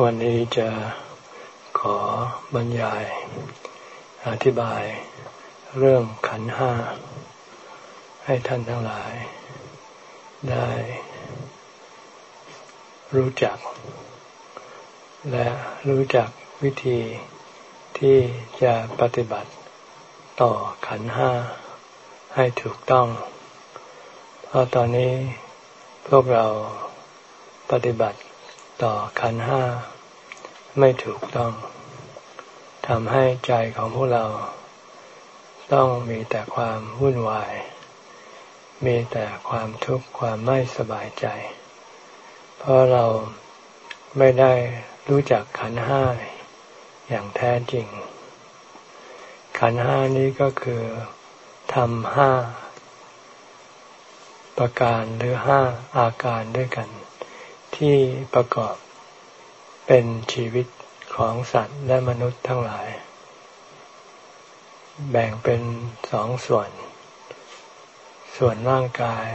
วันนี้จะขอบรรยาย อธิบายเรื่องขันห้า ให้ท่านทั้งหลาย ได้ รู้จัก และรู้จักวิธีที่จะปฏิบัติต่อขันห้าให้ถูกต้อง เพราะตอนนี้พวกเราปฏิบัติ ต่อขันห้าไม่ถูกต้องทำให้ใจของพวกเรา ต้องมีแต่ความวุ่นวาย มีแต่ความทุกข์ความไม่สบายใจ เพราะเราไม่ได้รู้จักขันห้าอย่างแท้จริง ขันห้านี้ก็คือทำห้าประการหรือห้าอาการด้วยกัน ที่ประกอบเป็นชีวิตของสัตว์และมนุษย์ทั้งหลาย แบ่งเป็นสองส่วน ส่วนร่างกาย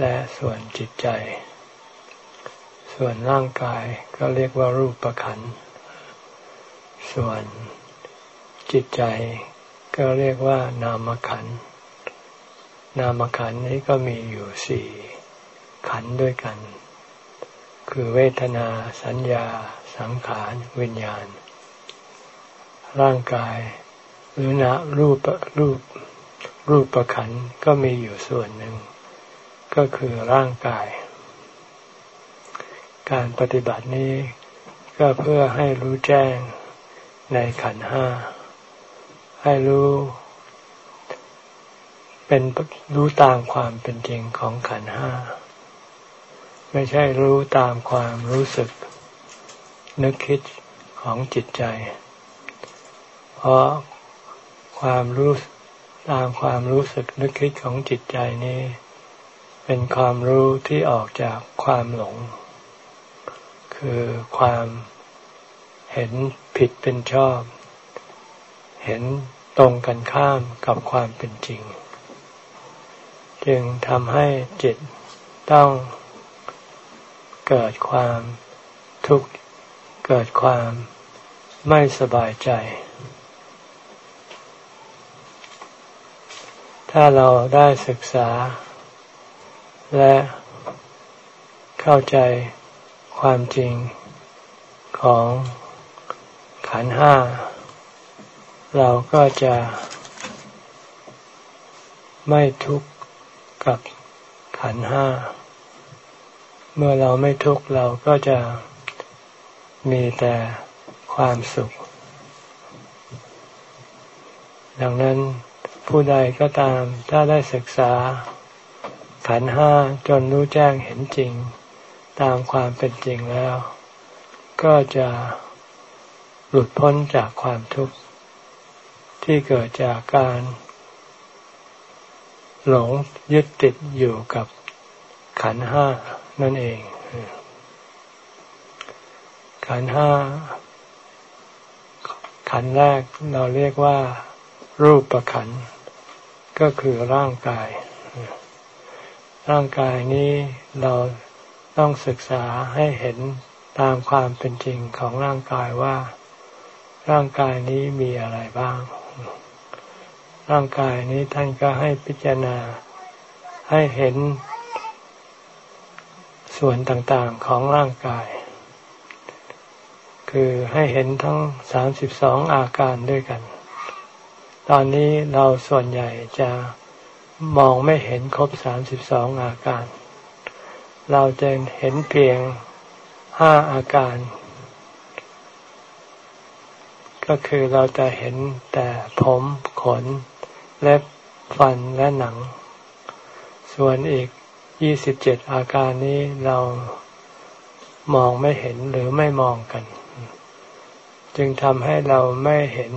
และส่วนจิตใจ ส่วนร่างกายก็เรียกว่ารูปประขันส่วนจิตใจก็เรียกว่านามขัน นามขันนี้ก็มีอยู่สี่ขันด้วยกัน คือเวทนา สัญญา สังขาร วิญญาณ ร่างกายหรือนะรูปรูปรูปประขันก็มีอยู่ส่วนหนึ่ง ก็คือร่างกาย การปฏิบัตินี้ก็เพื่อให้รู้แจ้งในขันห้า ให้รู้เป็นรู้ตามความเป็นจริงของขันห้า ไม่ใช่รู้ตามความรู้สึก นึกคิดของจิตใจ เพราะความรู้ตามความรู้สึกนึกคิดของจิตใจนี้ เป็นความรู้ที่ออกจากความหลง คือความเห็นผิดเป็นชอบ เห็นตรงกันข้ามกับความเป็นจริง จึงทำให้จิตต้อง เกิดความทุกข์ เกิดความไม่สบายใจ ถ้าเราได้ศึกษา และเข้าใจความจริงของขันห้า เราก็จะไม่ทุกข์กับขันห้า เมื่อเราไม่ทุกข์เราก็จะมีแต่ความสุข ดังนั้นผู้ใดก็ตามถ้าได้ศึกษาขันห้าจนรู้แจ้งเห็นจริง ตามความเป็นจริงแล้ว ก็จะหลุดพ้นจากความทุกข์ที่เกิดจากการ หลงยึดติดอยู่กับขันห้า นั่นเอง ขันห้า ขันแรกเราเรียกว่า รูปประขัน ก็คือร่างกาย ร่างกายนี้เราต้องศึกษาให้เห็นตามความเป็นจริงของร่างกายว่า ร่างกายนี้มีอะไรบ้าง ร่างกายนี้ท่านก็ให้พิจารณาให้เห็น ส่วนต่างๆของร่างกาย คือให้เห็นทั้งสามสิบสองอาการด้วยกัน ตอนนี้เราส่วนใหญ่จะมองไม่เห็นครบสามสิบสองอาการ เราจะเห็นเพียงห้าอาการ ก็คือเราจะเห็นแต่ผมขน เล็บฟันและหนัง ส่วนอีก ยี่สิบเจ็ดอาการนี้เรามองไม่เห็นหรือไม่มองกัน จึงทำให้เราไม่เห็น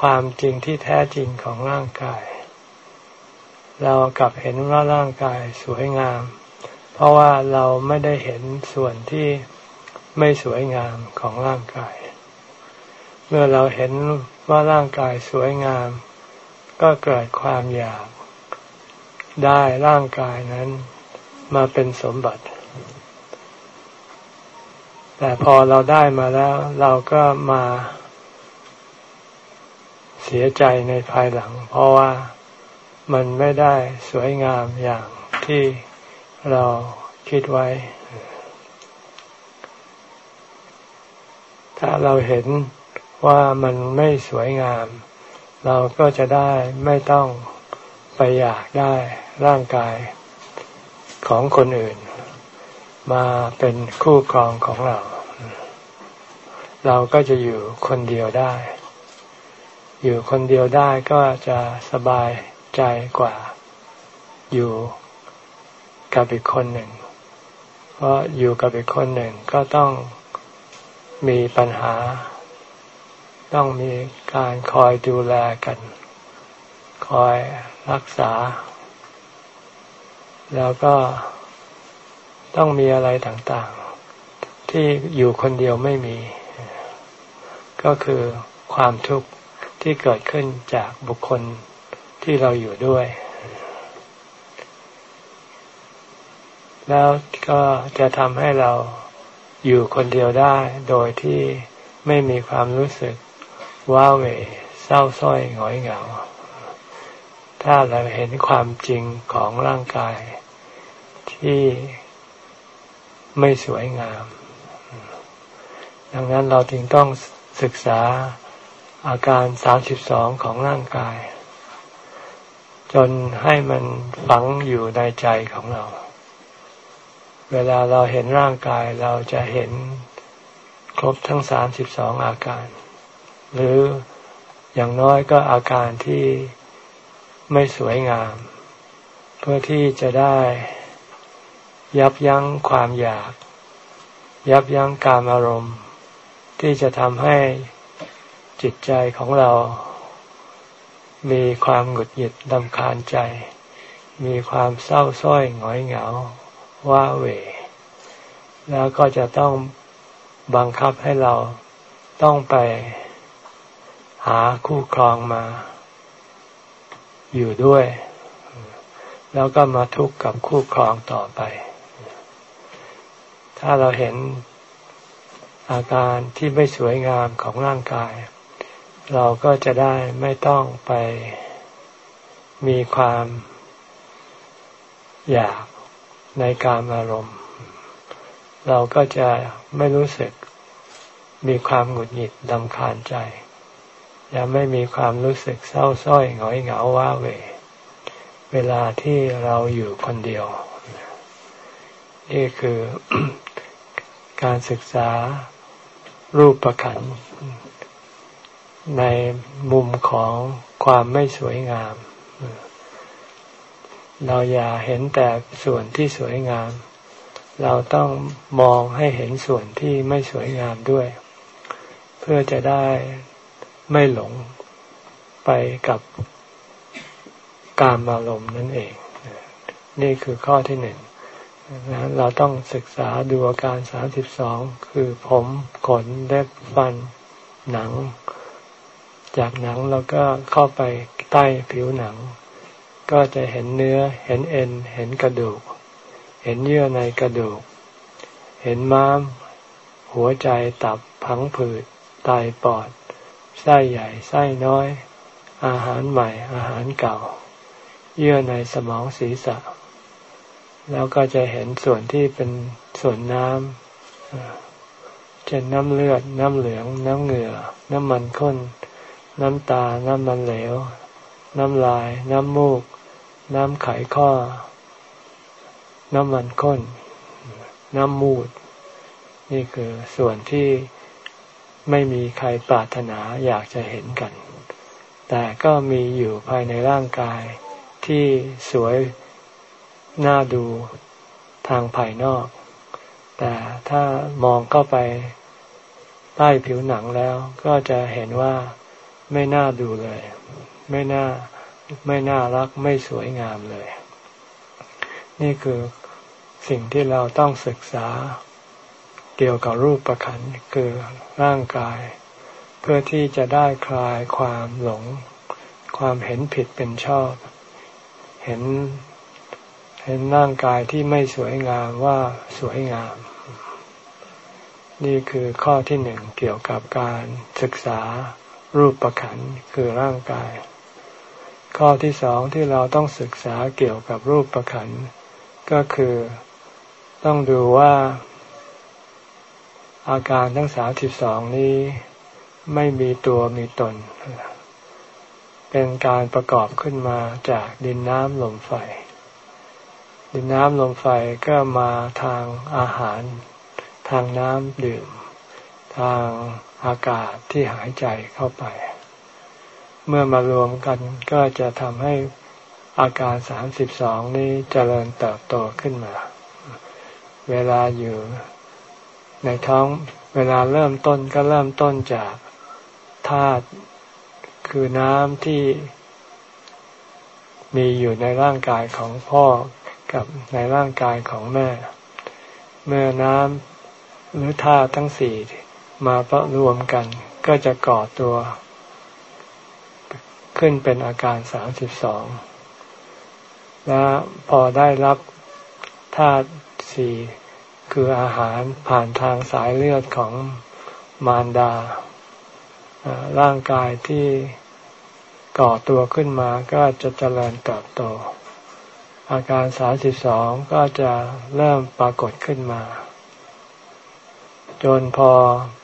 ความจริงที่แท้จริงของร่างกาย เรากลับเห็นว่าร่างกายสวยงาม เพราะว่าเราไม่ได้เห็นส่วนที่ไม่สวยงามของร่างกาย เมื่อเราเห็นว่าร่างกายสวยงาม ก็เกิดความอยาก ได้ร่างกายนั้นมาเป็นสมบัติ แต่พอเราได้มาแล้ว เราก็มาเสียใจในภายหลัง เพราะว่ามันไม่ได้สวยงามอย่างที่เราคิดไว้ ถ้าเราเห็นว่ามันไม่สวยงาม เราก็จะได้ไม่ต้อง ไปอยากได้ร่างกายของคนอื่น มาเป็นคู่ครองของเรา เราก็จะอยู่คนเดียวได้ อยู่คนเดียวได้ก็จะสบายใจกว่า อยู่กับอีกคนหนึ่ง เพราะอยู่กับอีกคนหนึ่งก็ต้องมีปัญหา ต้องมีการคอยดูแลกัน คอยรักษา แล้วก็ต้องมีอะไรต่างๆ ที่อยู่คนเดียวไม่มี ก็คือความทุกข์ที่เกิดขึ้นจากบุคคลที่เราอยู่ด้วย แล้วก็จะทำให้เราอยู่คนเดียวได้โดยที่ไม่มีความรู้สึกว้าเหวเศร้าส้อยหงอยเหงา ถ้าเราเห็นความจริงของร่างกายที่ไม่สวยงาม ดังนั้นเราจึงต้องศึกษาอาการสามสิบสองของร่างกาย จนให้มันฝังอยู่ในใจของเรา เวลาเราเห็นร่างกายเราจะเห็นครบทั้งสามสิบสองอาการ หรืออย่างน้อยก็อาการที่ ไม่สวยงาม เพื่อที่จะได้ยับยั้งความอยาก ยับยั้งการอารมณ์ ที่จะทำให้จิตใจของเรา มีความหงุดหงิดดำคาญใจ มีความเศร้าส้อยหงอยเหงาว้าเหวแล้วก็จะต้องบังคับให้เราต้องไปหาคู่ครองมา อยู่ด้วย แล้วก็มาทุกข์กับคู่ครองต่อไป ถ้าเราเห็นอาการที่ไม่สวยงามของร่างกาย เราก็จะได้ไม่ต้องไปมีความอยากในการอารมณ์ เราก็จะไม่รู้สึกมีความหงุดหงิดดำคาญใจ ยังไม่มีความรู้สึกเศร้าส้อยหงอยเหงาว้าเว เวลาที่เราอยู่คนเดียว นี่คือการศึกษารูปประขันในมุมของความไม่สวยงาม เราอย่าเห็นแต่ส่วนที่สวยงาม เราต้องมองให้เห็นส่วนที่ไม่สวยงามด้วย เพื่อจะได้ ไม่หลงไปกับการอารมณ์นั่นเอง นี่คือข้อที่หนึ่งเราต้องศึกษาดูอาการสามสิบสองคือผมขนเล็บฟันหนัง จากหนังเราก็เข้าไปใต้ผิวหนัง ก็จะเห็นเนื้อ เห็นเอ็น เห็นกระดูก เห็นเยื่อในกระดูก เห็นม้าม หัวใจตับพังผืดไตปอด ไส้ใหญ่ไส้น้อย อาหารใหม่อาหารเก่า เยื่อในสมองศีรษะ แล้วก็จะเห็นส่วนที่เป็นส่วนน้ำเช่นน้ำเลือด น้ำเหลือง น้ำเหงื่อ น้ำมันข้น น้ำตา น้ำมันเหลว น้ำลาย น้ำมูก น้ำไขข้อ น้ำมันข้น น้ำมูด นี่คือส่วนที่ ไม่มีใครปรารถนาอยากจะเห็นกัน แต่ก็มีอยู่ภายในร่างกายที่สวยน่าดูทางภายนอก แต่ถ้ามองเข้าไปใต้ผิวหนังแล้ว ก็จะเห็นว่าไม่น่าดูเลย ไม่น่าไม่น่ารักไม่สวยงามเลย นี่คือสิ่งที่เราต้องศึกษา เกี่ยวกับรูปประคันคือร่างกาย เพื่อที่จะได้คลายความหลง ความเห็นผิดเป็นชอบ เห็นเห็นร่างกายที่ไม่สวยงามว่าสวยงาม นี่คือข้อที่หนึ่งเกี่ยวกับการศึกษารูปประขันคือร่างกาย ข้อที่สองที่เราต้องศึกษาเกี่ยวกับรูปประขันก็คือต้องดูว่า อาการทั้งสามสิบสองนี้ไม่มีตัวมีตน เป็นการประกอบขึ้นมาจากดินน้ำลมไฟ ดินน้ำลมไฟก็มาทางอาหาร ทางน้ำดื่ม ทางอากาศที่หายใจเข้าไป เมื่อมารวมกันก็จะทำให้อาการสามสิบสองนี้เจริญเติบโตขึ้นมา เวลาอยู่ ในท้องเวลาเริ่มต้นก็เริ่มต้นจากธาตุคือน้ำที่มีอยู่ในร่างกายของพ่อกับในร่างกายของแม่ เมื่อน้ำหรือธาตุทั้งสี่มาประรวมกัน ก็จะก่อตัว ขึ้นเป็นอาการสามสิบสองและพอได้รับธาตุสี่ คืออาหารผ่านทางสายเลือดของมารดา ร่างกายที่ก่อตัวขึ้นมาก็จะเจริญเติบโต อาการสาสิบสองก็จะเริ่มปรากฏขึ้นมา จนพอ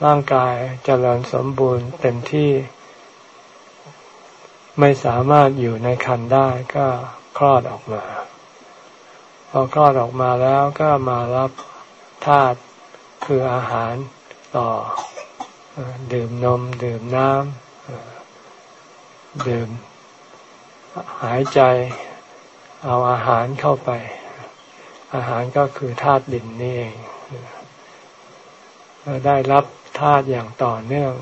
ร่างกายเจริญสมบูรณ์เต็มที่ ไม่สามารถอยู่ในคันได้ก็คลอดออกมา พอคลอดออกมาแล้วก็มารับ ธาตุคืออาหารต่อดื่มนม ดื่มน้ำดื่มหายใจเอาอาหารเข้าไป อาหารก็คือธาตุดินนี่เองได้รับธาตุอย่างต่อเนื่อง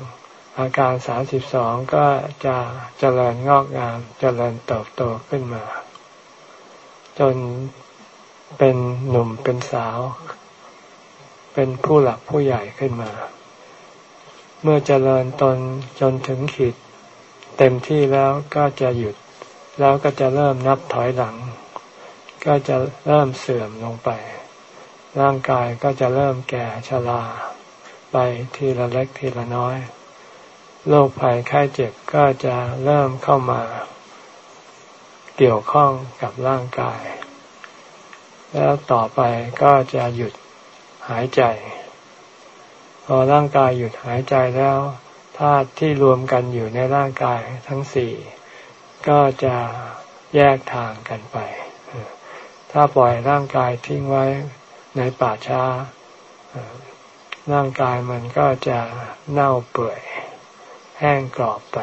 อาการสามสิบสองก็จะเจริญงอกงามเจริญเติบโตขึ้นมา จนเป็นหนุ่มเป็นสาว เป็นผู้หลักผู้ใหญ่ขึ้นมา เมื่อเจริญตนจนถึงขีด เต็มที่แล้วก็จะหยุด แล้วก็จะเริ่มนับถอยหลัง ก็จะเริ่มเสื่อมลงไป ร่างกายก็จะเริ่มแก่ชราไปทีละเล็กทีละน้อยโรคภัยไข้เจ็บก็จะเริ่มเข้ามา เกี่ยวข้องกับร่างกาย แล้วต่อไปก็จะหยุด หายใจ พอร่างกายหยุดหายใจแล้วธาตุที่รวมกันอยู่ในร่างกายทั้งสี่ก็จะแยกทางกันไป ถ้าปล่อยร่างกายทิ้งไว้ในป่าช้า ร่างกายมันก็จะเน่าเปื่อย แห้งกรอบไป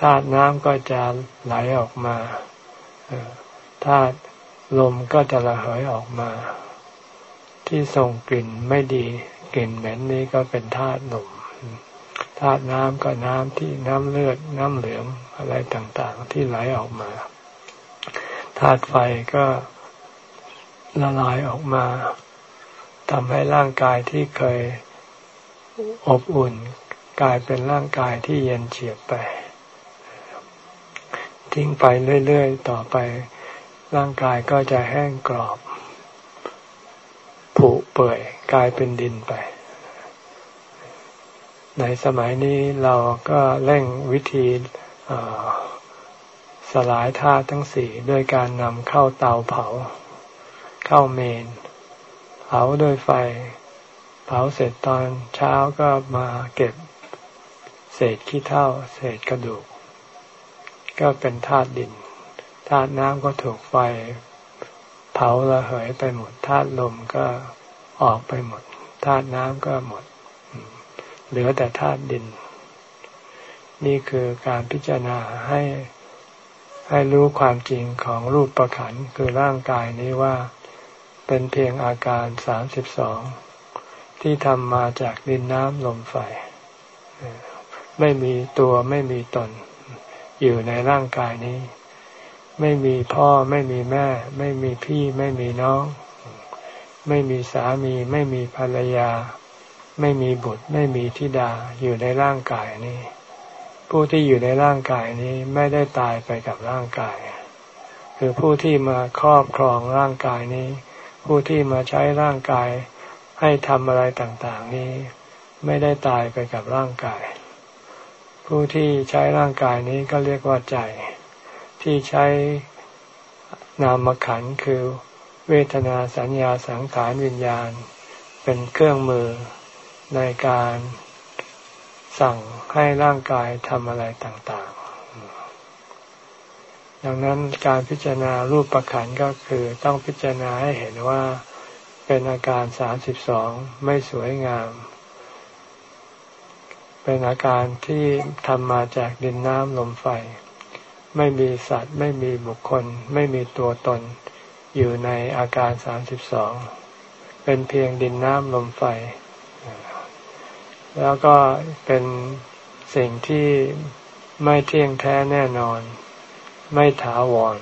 ธาตุน้ำก็จะไหลออกมาธาตุ ลมก็จะระเหยออกมา ที่ส่งกลิ่นไม่ดี กลิ่นเหม็นนี้ก็เป็นธาตุลมธาตุน้ำก็น้ำที่น้ำเลือดน้ำเหลืองอะไรต่างๆ ที่ไหลออกมาธาตุไฟก็ละลายออกมาทำให้ร่างกายที่เคยอบอุ่น กลายเป็นร่างกายที่เย็นเฉียบไป ทิ้งไปเรื่อยๆ ต่อไป ร่างกายก็จะแห้งกรอบ ผุเปื่อยกลายเป็นดินไป ในสมัยนี้เราก็เร่งวิธีสลายธาตุทั้งสี่ด้วยการนำเข้าเตาเผา เข้าเมน เผาด้วยไฟ เผาเสร็จตอนเช้าก็มาเก็บ เศษขี้เถ้า เศษกระดูก ก็เป็นธาตุดิน ธาตุน้ำก็ถูกไฟ เผาระเหยไปหมดธาตุลมก็ออกไปหมดธาตุน้ำก็หมด เหลือแต่ธาตุดิน นี่คือการพิจารณาให้ให้รู้ความจริงของรูปประขันคือร่างกายนี้ว่าเป็นเพียงอาการสามสิบสองที่ทำมาจากดินน้ำลมไฟ ไม่มีตัวไม่มีตน อยู่ในร่างกายนี้ ไม่มีพ่อไม่มีแม่ ไม่มีพี่ไม่มีน้อง ไม่มีสามี ไม่มีภรรยา ไม่มีบุตร ไม่มีธิดาอยู่ในร่างกายนี้ ผู้ที่อยู่ในร่างกายนี้ไม่ได้ตายไปกับร่างกาย คือผู้ที่มาครอบครองร่างกายนี้ ผู้ที่มาใช้ร่างกายให้ทำอะไรต่างๆนี้ ไม่ได้ตายไปกับร่างกาย ผู้ที่ใช้ร่างกายนี้ก็เรียกว่าใจ ที่ใช้นามขันคือเวทนาสัญญาสังขารวิญญาณ เป็นเครื่องมือในการสั่งให้ร่างกายทำอะไรต่างๆ ดังนั้นการพิจารณารูปประขันก็คือต้องพิจารณาให้เห็นว่าเป็นอาการสามสิบสองไม่สวยงาม เป็นอาการที่ทำมาจากดินน้ำลมไฟ ไม่มีสัตว์ ไม่มีบุคคล ไม่มีตัวตน อยู่ในอาการสามสิบสองเป็นเพียงดินน้ำลมไฟ แล้วก็เป็นสิ่งที่ไม่เที่ยงแท้แน่นอน ไม่ถาวร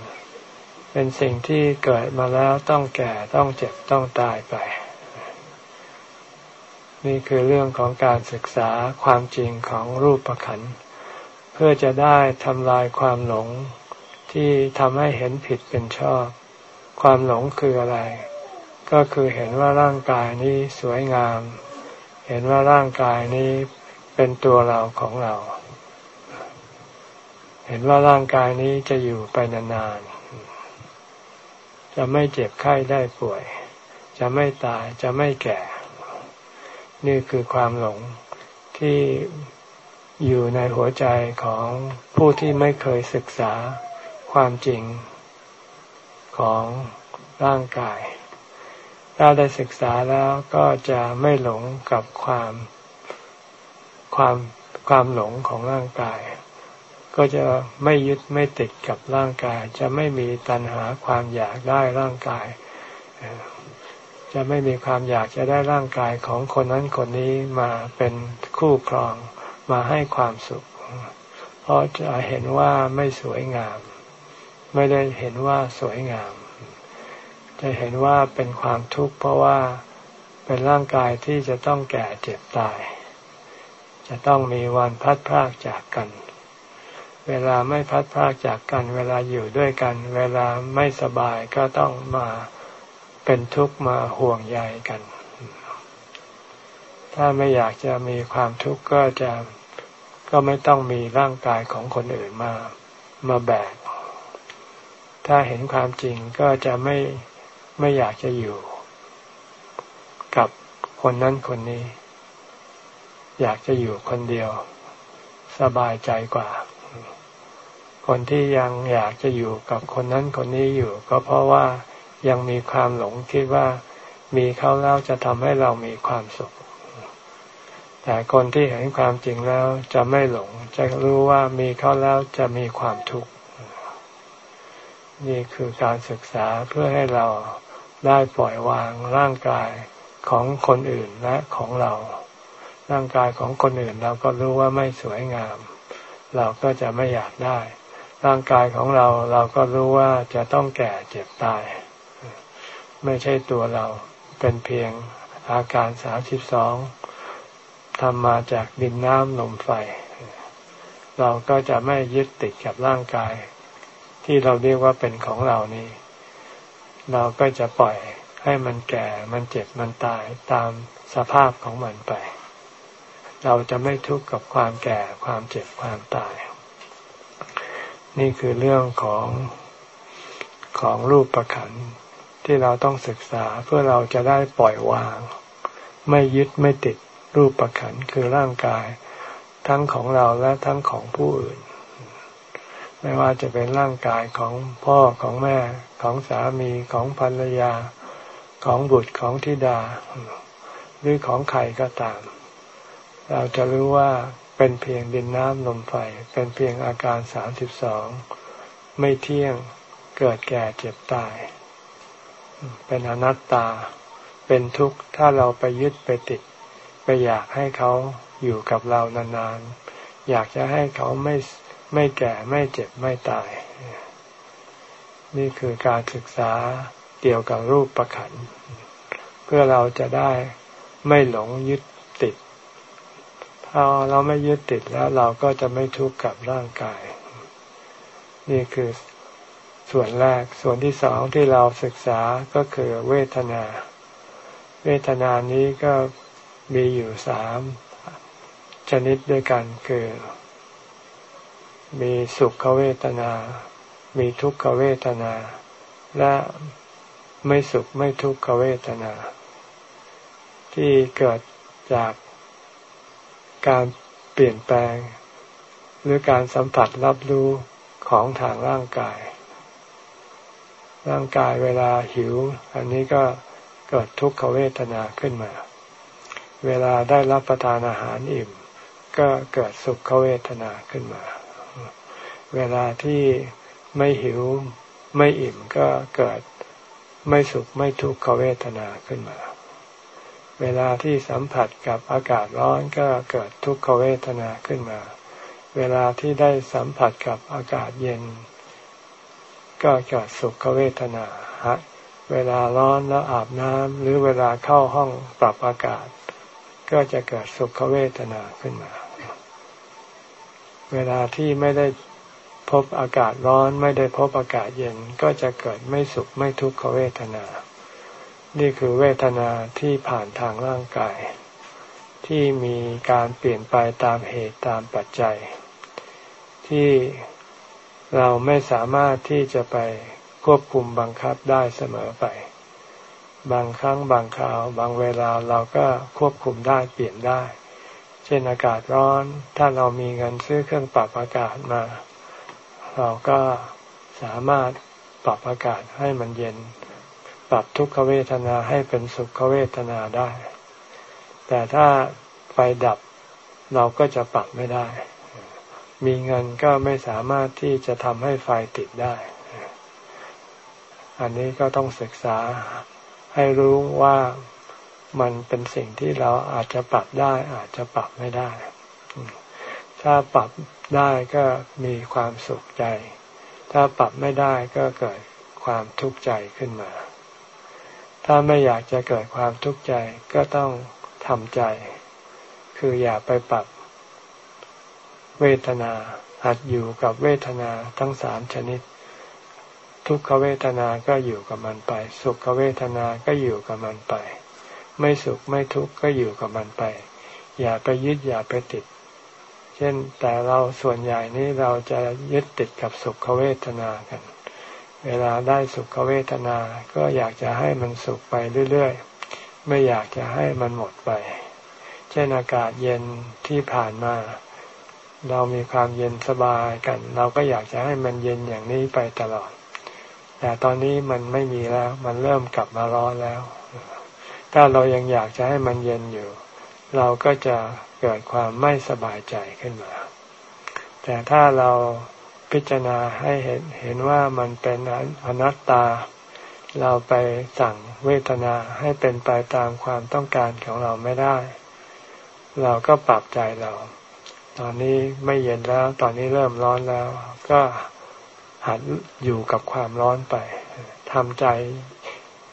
เป็นสิ่งที่เกิดมาแล้วต้องแก่ต้องเจ็บต้องตายไป นี่คือเรื่องของการศึกษาความจริงของรูปประขันเพื่อจะได้ทำลายความหลงที่ทำให้เห็นผิดเป็นชอบ ความหลงคืออะไร ก็คือเห็นว่าร่างกายนี้สวยงาม เห็นว่าร่างกายนี้เป็นตัวเราของเรา เห็นว่าร่างกายนี้จะอยู่ไปนานๆ จะไม่เจ็บไข้ได้ป่วย จะไม่ตายจะไม่แก่ นี่คือความหลงที่ อยู่ในหัวใจของผู้ที่ไม่เคยศึกษาความจริงของร่างกาย ถ้าได้ศึกษาแล้วก็จะไม่หลงกับความความความหลงของร่างกาย ก็จะไม่ยึดไม่ติดกับร่างกาย จะไม่มีตัณหาความอยากได้ร่างกาย จะไม่มีความอยากจะได้ร่างกายของคนนั้นคนนี้มาเป็นคู่ครอง มาให้ความสุข เพราะจะเห็นว่าไม่สวยงาม ไม่ได้เห็นว่าสวยงาม จะเห็นว่าเป็นความทุกข์เพราะว่าเป็นร่างกายที่จะต้องแก่เจ็บตาย จะต้องมีวันพัดพรากจากกัน เวลาไม่พัดพรากจากกัน เวลาอยู่ด้วยกัน เวลาไม่สบายก็ต้องมาเป็นทุกข์มาห่วงใยกัน ถ้าไม่อยากจะมีความทุกข์ก็จะ ก็ไม่ต้องมีร่างกายของคนอื่นมามาแบก ถ้าเห็นความจริงก็จะไม่ไม่อยากจะอยู่ กับคนนั้นคนนี้ อยากจะอยู่คนเดียว สบายใจกว่า คนที่ยังอยากจะอยู่กับคนนั้นคนนี้อยู่ ก็เพราะว่ายังมีความหลงคิดว่ามีเขาแล้วจะทำให้เรามีความสุข แต่คนที่เห็นความจริงแล้วจะไม่หลง จะรู้ว่ามีเขาแล้วจะมีความทุกข์ นี่คือการศึกษาเพื่อให้เราได้ปล่อยวางร่างกายของคนอื่นและของเรา ร่างกายของคนอื่นเราก็รู้ว่าไม่สวยงาม เราก็จะไม่อยากได้ ร่างกายของเราเราก็รู้ว่าจะต้องแก่เจ็บตาย ไม่ใช่ตัวเราเป็นเพียงอาการสามสิบสอง ทำมาจากดินน้ำลมไฟ เราก็จะไม่ยึดติดกับร่างกาย ที่เราเรียกว่าเป็นของเรานี้ เราก็จะปล่อยให้มันแก่ มันเจ็บ มันตายตามสภาพของมันไป เราจะไม่ทุกข์กับความแก่ ความเจ็บ ความตาย นี่คือเรื่องของของรูปประขันที่เราต้องศึกษาเพื่อเราจะได้ปล่อยวาง ไม่ยึดไม่ติด รูปประขันคือร่างกาย ทั้งของเราและทั้งของผู้อื่น ไม่ว่าจะเป็นร่างกายของพ่อของแม่ของสามีของภรรยาของบุตรของธิดา หรือของใครก็ตาม เราจะรู้ว่าเป็นเพียงดินน้ำลมไฟ เป็นเพียงอาการสามสิบสองไม่เที่ยงเกิดแก่เจ็บตาย เป็นอนัตตา เป็นทุกข์ถ้าเราไปยึดไปติด ไปอยากให้เขาอยู่กับเรานานๆ อยากจะให้เขาไม่ไม่แก่ไม่เจ็บไม่ตาย นี่คือการศึกษาเกี่ยวกับรูปประขัน เพื่อเราจะได้ไม่หลงยึดติดพอเราไม่ยึดติดแล้วเราก็จะไม่ทุกข์กับร่างกาย นี่คือส่วนแรก ส่วนที่สองที่เราศึกษาก็คือเวทนา เวทนานี้ก็ มีอยู่สามชนิดด้วยกันคือ มีสุขเวทนา มีทุกขเวทนา และไม่สุขไม่ทุกขเวทนา ที่เกิดจากการเปลี่ยนแปลง หรือการสัมผัสรับรู้ของทางร่างกาย ร่างกายเวลาหิว อันนี้ก็เกิดทุกขเวทนาขึ้นมา เวลาได้รับประทานอาหารอิ่ม ก็เกิดสุขเวทนาขึ้นมา เวลาที่ไม่หิวไม่อิ่มก็เกิดไม่สุขไม่ทุกขเวทนาขึ้นมา เวลาที่สัมผัสกับอากาศร้อนก็เกิดทุกขเวทนาขึ้นมา เวลาที่ได้สัมผัสกับอากาศเย็น ก็เกิดสุขเวทนาฮะเวลาร้อนแล้วอาบน้ำหรือเวลาเข้าห้องปรับอากาศ ก็จะเกิดสุขเวทนาขึ้นมา เวลาที่ไม่ได้พบอากาศร้อนไม่ได้พบอากาศเย็นก็จะเกิดไม่สุขไม่ทุกขเวทนา นี่คือเวทนาที่ผ่านทางร่างกาย ที่มีการเปลี่ยนไปตามเหตุตามปัจจัย ที่เราไม่สามารถที่จะไปควบคุมบังคับได้เสมอไป บางครั้งบางคราว บางเวลาเราก็ควบคุมได้เปลี่ยนได้ เช่นอากาศร้อน ถ้าเรามีเงินซื้อเครื่องปรับอากาศมา เราก็สามารถปรับอากาศให้มันเย็น ปรับทุกขเวทนาให้เป็นสุขเวทนาได้ แต่ถ้าไฟดับเราก็จะปรับไม่ได้ มีเงินก็ไม่สามารถที่จะทำให้ไฟติดได้ อันนี้ก็ต้องศึกษา ให้รู้ว่ามันเป็นสิ่งที่เราอาจจะปรับได้ อาจจะปรับไม่ได้ ถ้าปรับได้ก็มีความสุขใจ ถ้าปรับไม่ได้ก็เกิดความทุกข์ใจขึ้นมา ถ้าไม่อยากจะเกิดความทุกข์ใจก็ต้องทำใจ คืออย่าไปปรับเวทนาหัดอยู่กับเวทนาทั้งสามชนิด ทุกขเวทนาก็อยู่กับมันไป สุขเวทนาก็อยู่กับมันไป ไม่สุขไม่ทุกข์ก็อยู่กับมันไป อย่าไปยึดอย่าไปติด เช่นแต่เราส่วนใหญ่นี้เราจะยึดติดกับสุขเวทนากัน เวลาได้สุขเวทนา ก็อยากจะให้มันสุขไปเรื่อยๆ ไม่อยากจะให้มันหมดไป เช่นอากาศเย็นที่ผ่านมาเรามีความเย็นสบายกัน เราก็อยากจะให้มันเย็นอย่างนี้ไปตลอด แต่ตอนนี้มันไม่มีแล้ว มันเริ่มกลับมาร้อนแล้ว ถ้าเรายังอยากจะให้มันเย็นอยู่ เราก็จะเกิดความไม่สบายใจขึ้นมา แต่ถ้าเราพิจารณาให้เห็นเห็นว่ามันเป็นอนัตตา เราไปสั่งเวทนาให้เป็นไปตามความต้องการของเราไม่ได้ เราก็ปรับใจเรา ตอนนี้ไม่เย็นแล้ว ตอนนี้เริ่มร้อนแล้ว ก็ หัดอยู่กับความร้อนไปทำใจ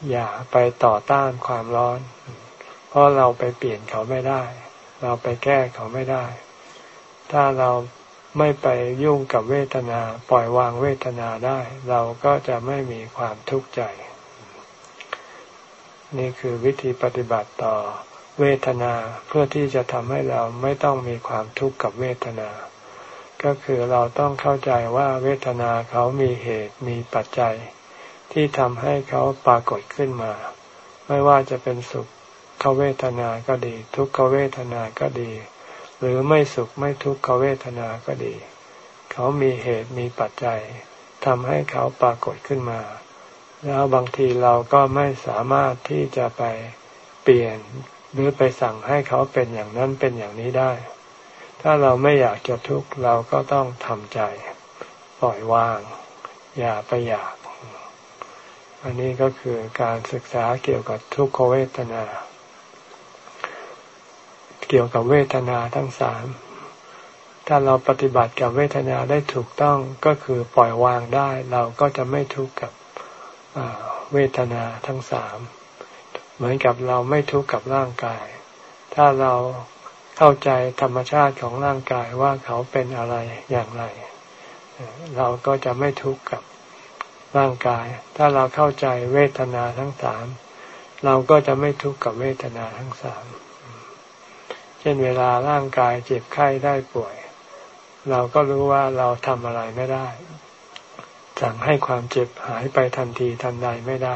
อย่าไปต่อต้านความร้อน เพราะเราไปเปลี่ยนเขาไม่ได้ เราไปแก้เขาไม่ได้ ถ้าเราไม่ไปยุ่งกับเวทนา ปล่อยวางเวทนาได้ เราก็จะไม่มีความทุกข์ใจ นี่คือวิธีปฏิบัติต่อเวทนาเพื่อที่จะทำให้เราไม่ต้องมีความทุกข์กับเวทนา ก็คือเราต้องเข้าใจว่าเวทนาเขามีเหตุมีปัจจัย ที่ทำให้เขาปรากฏขึ้นมา ไม่ว่าจะเป็นสุขขเวทนาก็ดี ทุกขเวทนาก็ดี หรือไม่สุขไม่ทุกขเวทนาก็ดี เขามีเหตุมีปัจจัยทำให้เขาปรากฏขึ้นมา แล้วบางทีเราก็ไม่สามารถที่จะไปเปลี่ยนหรือไปสั่งให้เขาเป็นอย่างนั้นเป็นอย่างนี้ได้ ถ้าเราไม่อยากจะทุกข์เราก็ต้องทำใจ ปล่อยวาง อย่าไปอยาก อันนี้ก็คือการศึกษาเกี่ยวกับทุกขเวทนา เกี่ยวกับเวทนาทั้งสามถ้าเราปฏิบัติกับเวทนาได้ถูกต้องก็คือปล่อยวางได้ เราก็จะไม่ทุกข์กับเวทนาทั้งสามเหมือนกับเราไม่ทุกข์กับร่างกาย ถ้าเรา เข้าใจธรรมชาติของร่างกายว่าเขาเป็นอะไรอย่างไร เราก็จะไม่ทุกข์กับร่างกาย ถ้าเราเข้าใจเวทนาทั้งสามเราก็จะไม่ทุกข์กับเวทนาทั้งสาม เช่นเวลาร่างกายเจ็บไข้ได้ป่วย เราก็รู้ว่าเราทำอะไรไม่ได้ สั่งให้ความเจ็บหายไปทันทีทันใดไม่ได้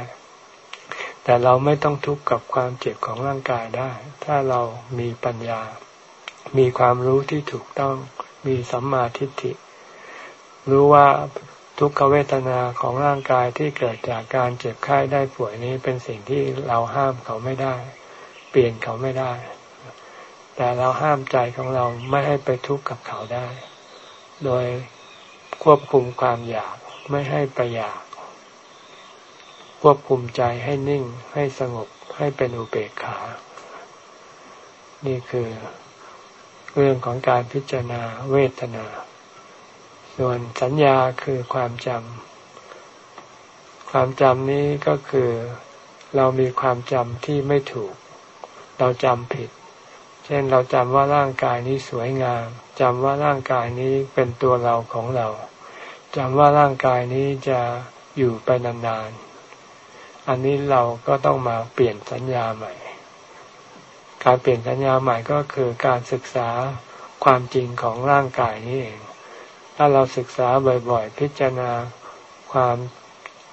แต่เราไม่ต้องทุกข์กับความเจ็บของร่างกายได้ ถ้าเรามีปัญญา มีความรู้ที่ถูกต้อง มีสัมมาทิฏฐิ รู้ว่าทุกขเวทนาของร่างกายที่เกิดจากการเจ็บไข้ได้ป่วยนี้เป็นสิ่งที่เราห้ามเขาไม่ได้ เปลี่ยนเขาไม่ได้ แต่เราห้ามใจของเราไม่ให้ไปทุกข์กับเขาได้ โดยควบคุมความอยากไม่ให้ไปอยาก ควบคุมใจให้นิ่งให้สงบให้เป็นอุเบกขา นี่คือ เรื่องของการพิจารณาเวทนา ส่วนสัญญาคือความจำ ความจำนี้ก็คือเรามีความจำที่ไม่ถูก เราจำผิด เช่นเราจำว่าร่างกายนี้สวยงามจำว่าร่างกายนี้เป็นตัวเราของเราจำว่าร่างกายนี้จะอยู่ไปนานๆ อันนี้เราก็ต้องมาเปลี่ยนสัญญาใหม่ การเปลี่ยนสัญญาใหม่ก็คือการศึกษาความจริงของร่างกายนี้เอง ถ้าเราศึกษาบ่อยๆ พิจารณาความ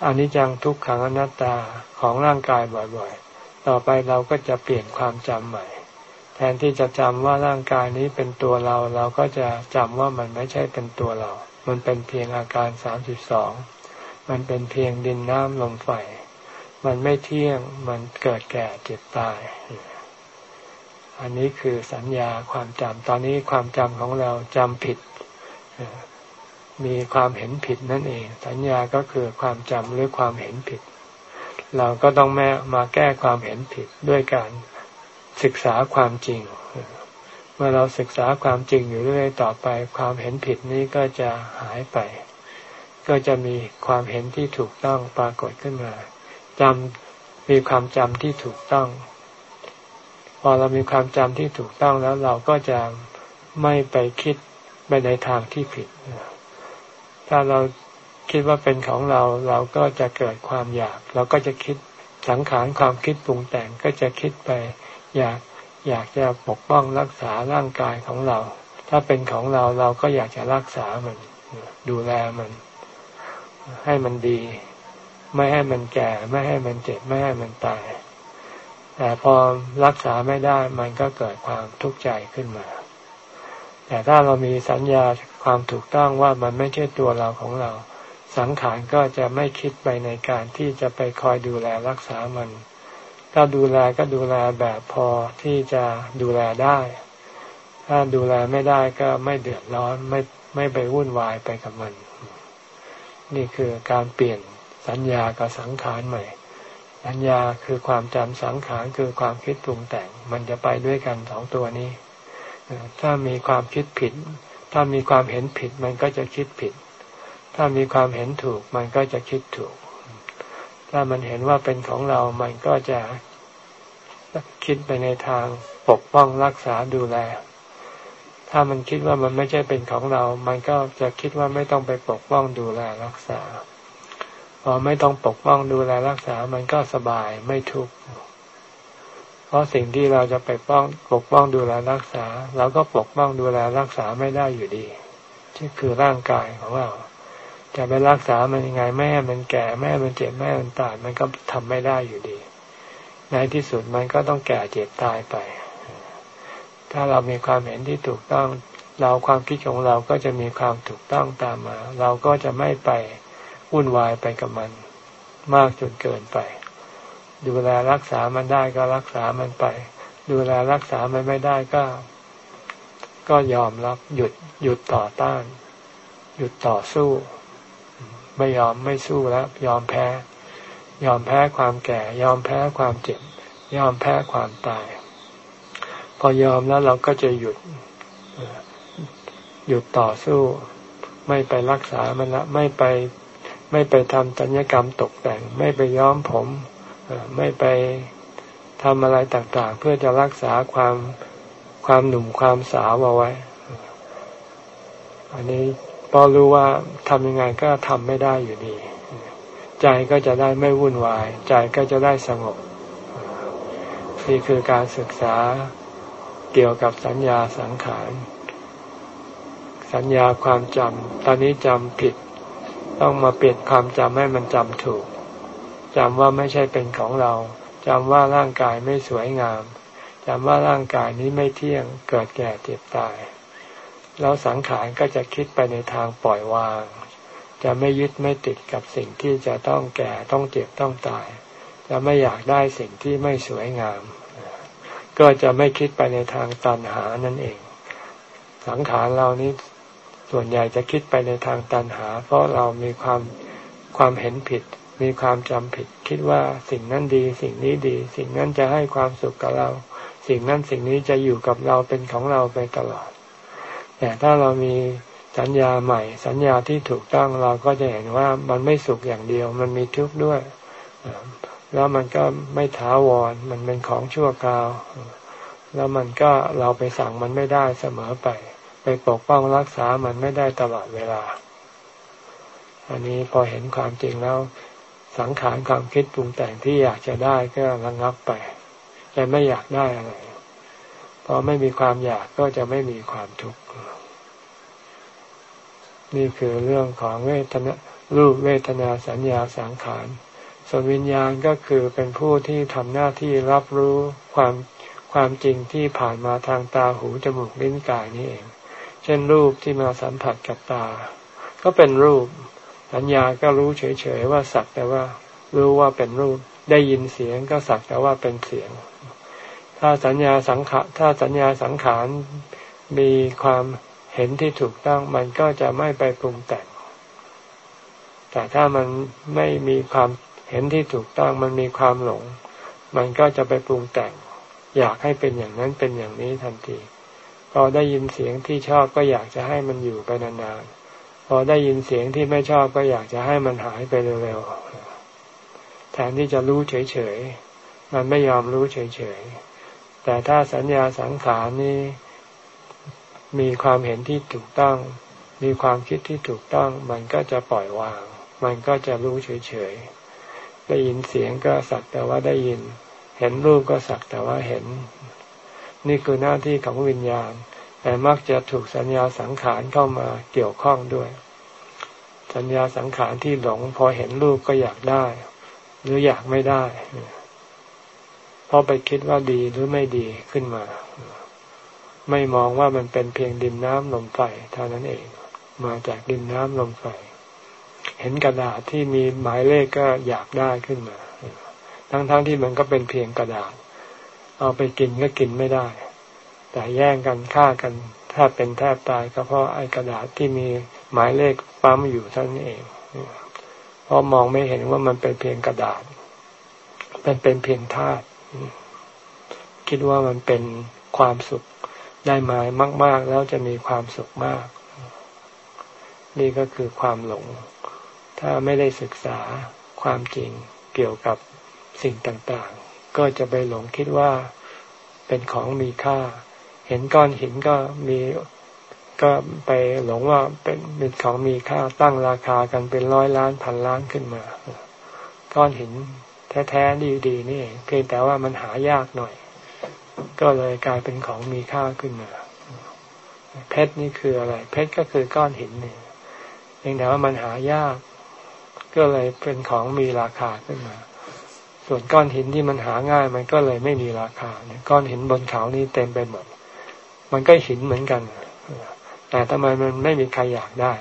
อนิจจังทุกขังอนัตตาของร่างกายบ่อยๆ ต่อไปเราก็จะเปลี่ยนความจำใหม่ แทนที่จะจำว่าร่างกายนี้เป็นตัวเรา เราก็จะจำว่ามันไม่ใช่เป็นตัวเรา มันเป็นเพียงอาการสามสิบสอง มันเป็นเพียงดินน้ำลมไฟ มันไม่เที่ยง มันเกิดแก่เจ็บตาย อันนี้คือสัญญาความจำตอนนี้ความจำของเราจำผิด มีความเห็นผิดนั่นเอง สัญญาก็คือความจำหรือความเห็นผิด เราก็ต้องแม่มาแก้ความเห็นผิดด้วยการศึกษาความจริง เมื่อเราศึกษาความจริงอยู่เรื่อยต่อไปความเห็นผิดนี้ก็จะหายไป ก็จะมีความเห็นที่ถูกต้องปรากฏขึ้นมาจำมีความจำที่ถูกต้อง อเรามีความจำที่ถูกต้องแล้วเราก็จะไม่ไปคิดไปในทางที่ผิด ถ้าเราคิดว่าเป็นของเราเราก็จะเกิดความอยาก เราก็จะคิดสังขารความคิดปรุงแต่งก็จะคิดไป อยากอยากจะปกป้องรักษาร่างกายของเรา ถ้าเป็นของเราเราก็อยากจะรักษามัน ดูแลมัน ให้มันดี ไม่ให้มันแก่ ไม่ให้มันเจ็บ ไม่ให้มันตาย แต่พอรักษาไม่ได้มันก็เกิดความทุกข์ใจขึ้นมา แต่ถ้าเรามีสัญญาความถูกต้องว่ามันไม่ใช่ตัวเราของเรา สังขารก็จะไม่คิดไปในการที่จะไปคอยดูแลรักษามัน ถ้าดูแลก็ดูแลแบบพอที่จะดูแลได้ ถ้าดูแลไม่ได้ก็ไม่เดือดร้อนไม่ไม่ไปวุ่นวายไปกับมัน นี่คือการเปลี่ยนสัญญากับสังขารใหม่ สัญญาคือความจำสังขารคือความคิดปรุงแต่ง มันจะไปด้วยกันสองตัวนี้ ถ้ามีความคิดผิด ถ้ามีความเห็นผิดมันก็จะคิดผิด ถ้ามีความเห็นถูกมันก็จะคิดถูก ถ้ามันเห็นว่าเป็นของเรา มันก็จะคิดไปในทางปกป้องรักษาดูแล ถ้ามันคิดว่ามันไม่ใช่เป็นของเรา มันก็จะคิดว่าไม่ต้องไปปกป้องดูแลรักษา พอไม่ต้องปกป้องดูแลรักษา มันก็สบายไม่ทุกข์เพราะสิ่งที่เราจะไปป้องปกป้องดูแลรักษาเราก็ปกป้องดูแลรักษาไม่ได้อยู่ดีที่คือร่างกายของเราจะไปรักษามันยังไงแม่มันแก่แม่มันเจ็บแม่มันตายมันก็ทำไม่ได้อยู่ดี ในที่สุดมันก็ต้องแก่เจ็บตายไป ถ้าเรามีความเห็นที่ถูกต้อง เราความคิดของเราก็จะมีความถูกต้องตามมา เราก็จะไม่ไป วุ่นวายไปกับมัน มากจนเกินไป ดูแลรักษามันได้ก็รักษามันไป ดูแลรักษามันไม่ได้ก็ ก็ยอมรับหยุดหยุดต่อต้าน หยุดต่อสู้ ไม่ยอมไม่สู้แล้ว ยอมแพ้ ยอมแพ้ความแก่ ยอมแพ้ความเจ็บ ยอมแพ้ความตาย พอยอมแล้วเราก็จะหยุดหยุดต่อสู้ ไม่ไปรักษามันละ ไม่ไป ไม่ไปทำสัญญกรรมตกแต่ง ไม่ไปย้อมผม ไม่ไปทำอะไรต่างๆ เพื่อจะรักษาความความหนุ่มความสาวเอาไว้ อันนี้พอรู้ว่าทำยังไงก็ทำไม่ได้อยู่ดี ใจก็จะได้ไม่วุ่นวาย ใจก็จะได้สงบ นี่คือการศึกษาเกี่ยวกับสัญญาสังขาร สัญญาความจำตอนนี้จำผิด ต้องมาเปลี่ยนความจำให้มันจำถูกจำว่าไม่ใช่เป็นของเราจำว่าร่างกายไม่สวยงามจำว่าร่างกายนี้ไม่เที่ยงเกิดแก่เจ็บตาย แล้วสังขารก็จะคิดไปในทางปล่อยวาง จะไม่ยึดไม่ติดกับสิ่งที่จะต้องแก่ต้องเจ็บต้องตาย จะไม่อยากได้สิ่งที่ไม่สวยงาม ก็จะไม่คิดไปในทางตันหานั่นเอง สังขารเรานี้ ส่วนใหญ่จะคิดไปในทางตันหา เพราะเรามีความความเห็นผิด มีความจำผิด คิดว่าสิ่งนั้นดี สิ่งนี้ดี สิ่งนั้นจะให้ความสุขกับเรา สิ่งนั้นสิ่งนี้จะอยู่กับเราเป็นของเราไปตลอด แต่ถ้าเรามีสัญญาใหม่ สัญญาที่ถูกต้องเราก็จะเห็นว่ามันไม่สุขอย่างเดียว มันมีทุกข์ด้วย แล้วมันก็ไม่ท้าวร มันเป็นของชั่วคราว แล้วมันก็เราไปสั่งมันไม่ได้เสมอไป ไปปกป้องรักษามันไม่ได้ตลอดเวลา อันนี้พอเห็นความจริงแล้ว สังขารความคิดปรุงแต่งที่อยากจะได้ก็ระงับไปแต่ไม่อยากได้อะไรพอไม่มีความอยากก็จะไม่มีความทุกข์นี่คือเรื่องของเวทนารูปเวทนาสัญญาสังขารส่วนวิญญาณก็คือเป็นผู้ที่ทำหน้าที่รับรู้ความความจริงที่ผ่านมาทางตาหูจมูกลิ้นกายนี่เอง เช่นรูปที่มาสัมผัสกับตา ก็เป็นรูป สัญญาก็รู้เฉยๆว่าสักแต่ว่า รู้ว่าเป็นรูป ได้ยินเสียงก็สักแต่ว่าเป็นเสียง ถ้าสัญญาสังขารถ้าสัญญาสังขารมีความเห็นที่ถูกต้องมันก็จะไม่ไปปรุงแต่ง แต่ถ้ามันไม่มีความเห็นที่ถูกต้องมันมีความหลง มันก็จะไปปรุงแต่ง อยากให้เป็นอย่างนั้นเป็นอย่างนี้ทันที อได้ยินเสียงที่ชอบก็อยากจะให้มันอยู่ไปนานๆ พอได้ยินเสียงที่ไม่ชอบก็อยากจะให้มันหายไปเร็วๆ แทนที่จะรู้เฉยๆ มันไม่ยอมรู้เฉยๆ แต่ถ้าสัญญาสังขารนี้มีความเห็นที่ถูกต้อง มีความคิดที่ถูกต้อง มันก็จะปล่อยวาง มันก็จะรู้เฉยๆ ได้ยินเสียงก็สักแต่ว่าได้ยิน เห็นรูปก็สักแต่ว่าเห็น นี่คือหน้าที่ของวิญญาณ แต่มักจะถูกสัญญาสังขารเข้ามาเกี่ยวข้องด้วย สัญญาสังขารที่หลงพอเห็นรูปก็อยากได้ หรืออยากไม่ได้เพราะไปคิดว่าดีหรือไม่ดีขึ้นมา ไม่มองว่ามันเป็นเพียงดินน้ำลมไฟเท่านั้นเอง มาจากดินน้ำลมไฟ เห็นกระดาษที่มีหมายเลขก็อยากได้ขึ้นมา ทั้งๆทที่มันก็เป็นเพียงกระดาษ เอาไปกินก็กินไม่ได้ แต่แย่งกันฆ่ากันแทบเป็นแทบตายก็เพราะไอ้กระดาษที่มีหมายเลขปั๊มอยู่เท่านั้นเอง เพราะมองไม่เห็นว่ามันเป็นเพียงกระดาษมันเป็นเพียงธาตุคิดว่ามันเป็นความสุขได้มามาก ๆ แล้วจะมีความสุขมาก นี่ก็คือความหลง ถ้าไม่ได้ศึกษาความจริงเกี่ยวกับสิ่งต่างๆ ก็จะไปหลงคิดว่าเป็นของมีค่า เห็นก้อนหินก็มีก็ไปหลงว่าเป็นเป็นของมีค่าตั้งราคากันเป็นร้อยล้านพันล้านขึ้นมา ก้อนหินแท้ๆดีๆนี่เพียงแต่ว่ามันหายากหน่อย ก็เลยกลายเป็นของมีค่าขึ้นมาเพชรนี่คืออะไร เพชรก็คือก้อนหินนี่เพียงแต่ว่ามันหายาก ก็เลยเป็นของมีราคาขึ้นมา ส่วนก้อนหินที่มันหาง่าย มันก็เลยไม่มีราคาเนี่ยก้อนหินบนเขานี่เต็มไปหมด มันก็หินเหมือนกัน แต่ทำไมมันไม่มีใครอยากได้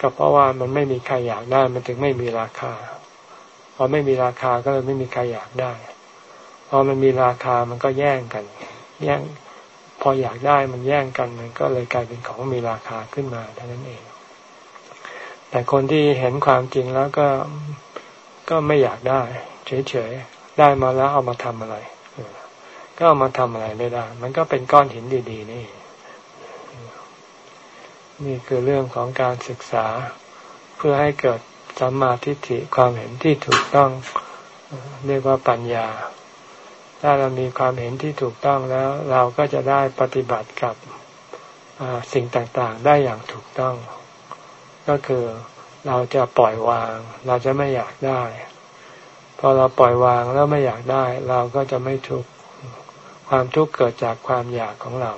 ก็เพราะว่ามันไม่มีใครอยากได้ มันถึงไม่มีราคา พอไม่มีราคาก็เลยไม่มีใครอยากได้ พอมันมีราคามันก็แย่งกัน แย่ง พออยากได้มันแย่งกัน มันก็เลยกลายเป็นของมีราคาขึ้นมาเท่านั้นเอง แต่คนที่เห็นความจริงแล้วก็ ก็ไม่อยากได้ เฉยๆได้มาแล้วเอามาทำอะไร ก็เอามาทำอะไรไม่ได้ มันก็เป็นก้อนหินดี ๆ นี่ นี่คือเรื่องของการศึกษาเพื่อให้เกิดสัมมาทิฏฐิความเห็นที่ถูกต้องเรียกว่าปัญญา ถ้าเรามีความเห็นที่ถูกต้องแล้ว เราก็จะได้ปฏิบัติกับสิ่งต่างๆ ได้อย่างถูกต้อง ก็คือ เราจะปล่อยวาง เราจะไม่อยากได้ พอเราปล่อยวางแล้วไม่อยากได้ เราก็จะไม่ทุกข์ความทุกข์เกิดจากความอยากของเรา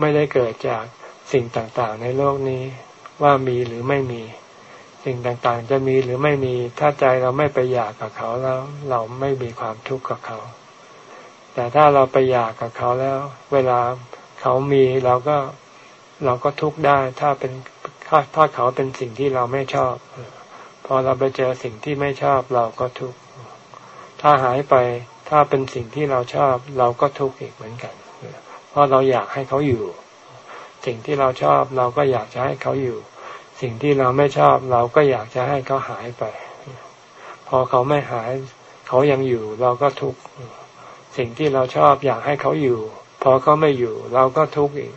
ไม่ได้เกิดจากสิ่งต่างๆ ในโลกนี้ว่ามีหรือไม่มี สิ่งต่างๆ จะมีหรือไม่มี ถ้าใจเราไม่ไปอยากกับเขาแล้ว เราไม่มีความทุกข์กับเขา แต่ถ้าเราไปอยากกับเขาแล้ว เวลาเขามีเราก็เราก็ทุกข์ได้ ถ้าเป็น ถ้าเขาเป็นสิ่งที่เราไม่ชอบ พอเราไปเจอสิ่งที่ไม่ชอบเราก็ทุกข์ถ้าหายไปถ้าเป็นสิ่งที่เราชอบเราก็ทุกข์อีกเหมือนกัน เพราะเราอยากให้เขาอยู่ สิ่งที่เราชอบเราก็อยากจะให้เขาอยู่ สิ่งที่เราไม่ชอบเราก็อยากจะให้เขาหายไป พอเขาไม่หาย เขายังอยู่เราก็ทุกข์สิ่งที่เราชอบอยากให้เขาอยู่ พอเขาไม่อยู่ เราก็ทุกข์อีก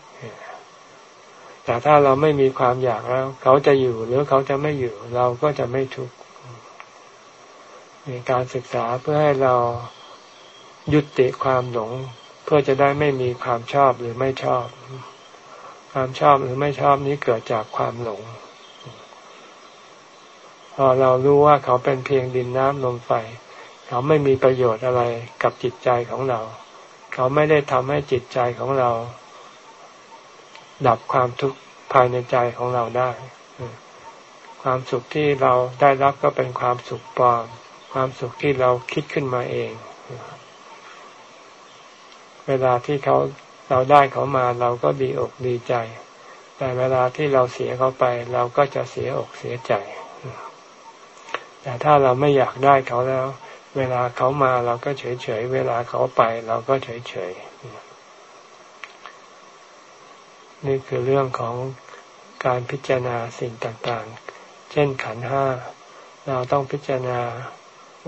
แต่ถ้าเราไม่มีความอยากแล้ว เขาจะอยู่หรือเขาจะไม่อยู่ เราก็จะไม่ทุกข์มีการศึกษาเพื่อให้เรายุติความหลง เพื่อจะได้ไม่มีความชอบหรือไม่ชอบ ความชอบหรือไม่ชอบนี้เกิดจากความหลง พอเรารู้ว่าเขาเป็นเพียงดินน้ำลมไฟ เขาไม่มีประโยชน์อะไรกับจิตใจของเรา เขาไม่ได้ทำให้จิตใจของเรา ดับความทุกข์ภายในใจของเราได้ ความสุขที่เราได้รับก็เป็นความสุขปลอม ความสุขที่เราคิดขึ้นมาเอง เวลาที่เขาเราได้เขามาเราก็ดีอกดีใจ แต่เวลาที่เราเสียเขาไป เราก็จะเสียอกเสียใจ แต่ถ้าเราไม่อยากได้เขาแล้ว เวลาเขามาเราก็เฉยเฉย เวลาเขาไปเราก็เฉยเฉย นี่คือเรื่องของการพิจารณาสิ่งต่างๆ เช่นขันห้า เราต้องพิจารณา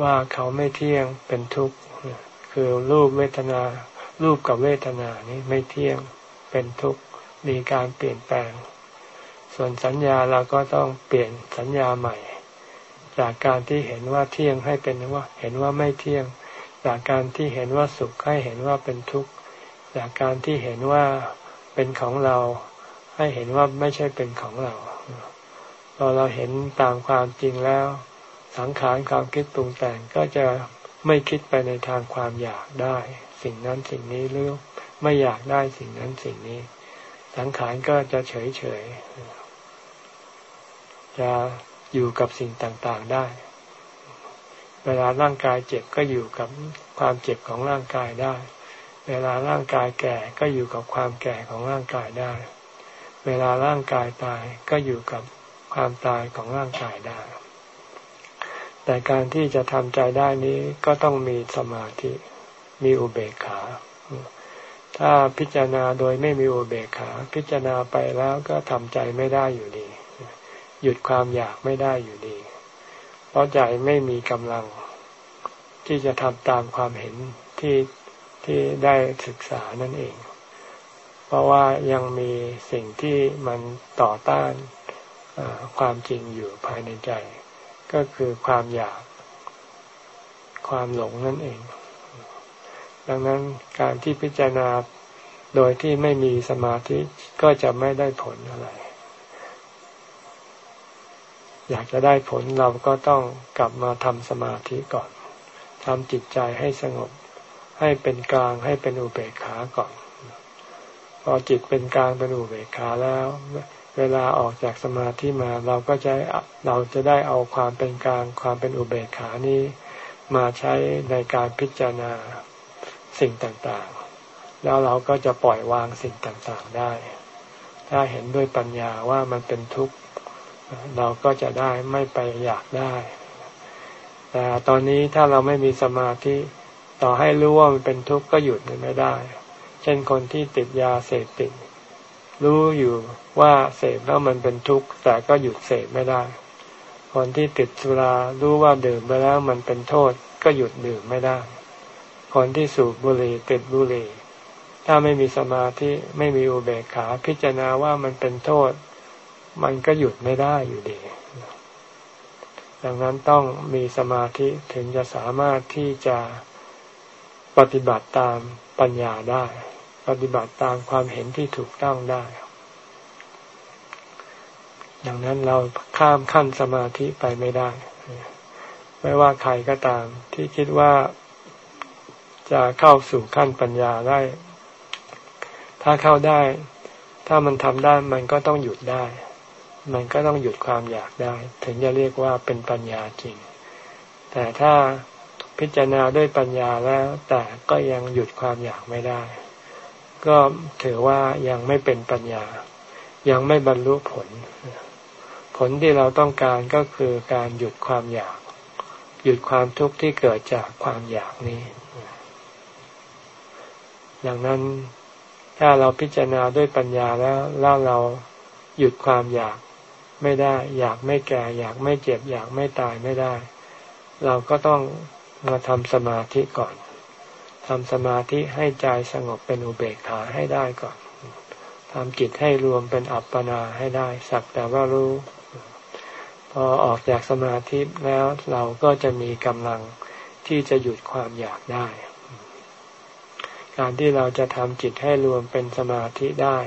ว่าเขาไม่เที่ยงเป็นทุกข์ คือรูปเวทนา รูปกับเวทนานี้ไม่เที่ยงเป็นทุกข์ มีการเปลี่ยนแปลง ส่วนสัญญาเราก็ต้องเปลี่ยนสัญญาใหม่ จากการที่เห็นว่าเที่ยงให้เป็นว่า เห็นว่าไม่เที่ยง จากการที่เห็นว่าสุขให้เห็นว่าเป็นทุกข์ จากการที่เห็นว่า เป็นของเราให้เห็นว่าไม่ใช่เป็นของเราพอเราเห็นตามความจริงแล้ว สังขารความคิดปรุงแต่งก็จะไม่คิดไปในทางความอยากได้ สิ่งนั้นสิ่งนี้หรือไม่อยากได้สิ่งนั้นสิ่งนี้ สังขารก็จะเฉยเฉยจะอยู่กับสิ่งต่างๆได้ เวลาร่างกายเจ็บก็อยู่กับความเจ็บของร่างกายได้ เวลาร่างกายแก่ก็อยู่กับความแก่ของร่างกายได้ เวลาร่างกายตายก็อยู่กับความตายของร่างกายได้ แต่การที่จะทำใจได้นี้ก็ต้องมีสมาธิ มีอุเบกขา ถ้าพิจารณาโดยไม่มีอุเบกขา พิจารณาไปแล้วก็ทำใจไม่ได้อยู่ดี หยุดความอยากไม่ได้อยู่ดี เพราะใจไม่มีกำลัง ที่จะทำตามความเห็นที่ ที่ได้ศึกษานั่นเอง เพราะว่ายังมีสิ่งที่มันต่อต้านความจริงอยู่ภายในใจ ก็คือความอยากความหลงนั่นเอง ดังนั้นการที่พิจารณาโดยที่ไม่มีสมาธิก็จะไม่ได้ผลอะไร อยากจะได้ผลเราก็ต้องกลับมาทำสมาธิก่อนทำจิตใจให้สงบ ให้เป็นกลางให้เป็นอุเบกขาก่อน พอจิตเป็นกลางเป็นอุเบกขาแล้ว เวลาออกจากสมาธิมาเราก็จะเราจะได้เอาความเป็นกลางความเป็นอุเบกขานี้ มาใช้ในการพิจารณาสิ่งต่างๆ แล้วเราก็จะปล่อยวางสิ่งต่างๆได้ ถ้าเห็นด้วยปัญญาว่ามันเป็นทุกข์เราก็จะได้ไม่ไปอยากได้ แต่ตอนนี้ถ้าเราไม่มีสมาธิ ต่อให้รู้ว่ามันเป็นทุกข์ก็หยุดมันไม่ได้ เช่นคนที่ติดยาเสพติด รู้อยู่ว่าเสพแล้วมันเป็นทุกข์แต่ก็หยุดเสพไม่ได้ คนที่ติดสุรารู้ว่าดื่มไปแล้วมันเป็นโทษก็หยุดดื่มไม่ได้ คนที่สูบบุหรี่ติดบุหรี่ ถ้าไม่มีสมาธิไม่มีอุเบกขาพิจารณาว่ามันเป็นโทษ มันก็หยุดไม่ได้อยู่ดีดังนั้นต้องมีสมาธิถึงจะสามารถที่จะ ปฏิบัติตามปัญญาได้ ปฏิบัติตามความเห็นที่ถูกต้องได้ ดังนั้นเราข้ามขั้นสมาธิไปไม่ได้ ไม่ว่าใครก็ตาม ที่คิดว่าจะเข้าสู่ขั้นปัญญาได้ ถ้าเข้าได้ ถ้ามันทำได้มันก็ต้องหยุดได้ มันก็ต้องหยุดความอยากได้ ถึงจะเรียกว่าเป็นปัญญาจริง แต่ถ้า พิจารณาด้วยปัญญาแล้ว แต่ก็ยังหยุดความอยากไม่ได้ ก็ถือว่ายังไม่เป็นปัญญา ยังไม่บรรลุผล ผลที่เราต้องการก็คือการหยุดความอยาก หยุดความทุกข์ที่เกิดจากความอยากนี้ ดังนั้นถ้าเราพิจารณาด้วยปัญญาแล้วแล้วเราหยุดความอยากไม่ได้ อยากไม่แก่ อยากไม่เจ็บ อยากไม่ตายไม่ได้ เราก็ต้อง มาทำสมาธิก่อนทำสมาธิให้ใจสงบเป็นอุเบกขาให้ได้ก่อนทำจิตให้รวมเป็นอัปปนาให้ได้สักแต่ว่ารู้ พอออกจากสมาธิแล้วเราก็จะมีกำลังที่จะหยุดความอยากได้ การที่เราจะทำจิตให้รวมเป็นสมาธิได้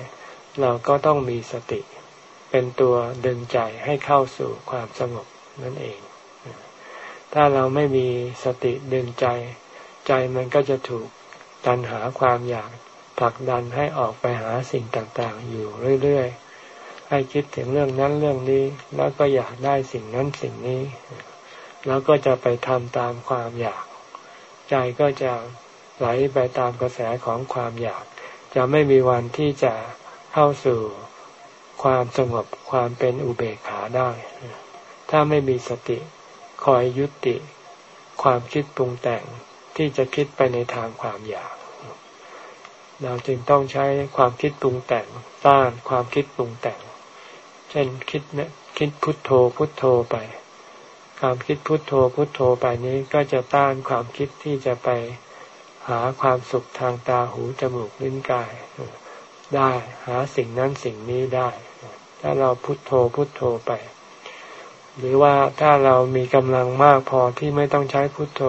เราก็ต้องมีสติ เป็นตัวดึงใจให้เข้าสู่ความสงบนั่นเอง ถ้าเราไม่มีสติดึงใจ ใจมันก็จะถูกตันหาความอยากผลักดันให้ออกไปหาสิ่งต่างๆ อยู่เรื่อยๆ ให้คิดถึงเรื่องนั้นเรื่องนี้ แล้วก็อยากได้สิ่งนั้นสิ่งนี้ แล้วก็จะไปทำตามความอยาก ใจก็จะไหลไปตามกระแสของความอยาก จะไม่มีวันที่จะเข้าสู่ความสงบความเป็นอุเบกขาได้ ถ้าไม่มีสติ คอยยุติ ความคิดปรุงแต่งที่จะคิดไปในทางความอยาก เราจึงต้องใช้ความคิดปรุงแต่งต้านความคิดปรุงแต่ง เช่นคิดเนี่ยคิดพุทโธพุทโธไป ความคิดพุทโธพุทโธไปนี้ก็จะต้านความคิดที่จะไปหาความสุขทางตาหูจมูกลิ้นกาย ได้หาสิ่งนั้นสิ่งนี้ได้ ถ้าเราพุโทโธพุโทโธไป หรือว่าถ้าเรามีกำลังมากพอที่ไม่ต้องใช้พุทโธ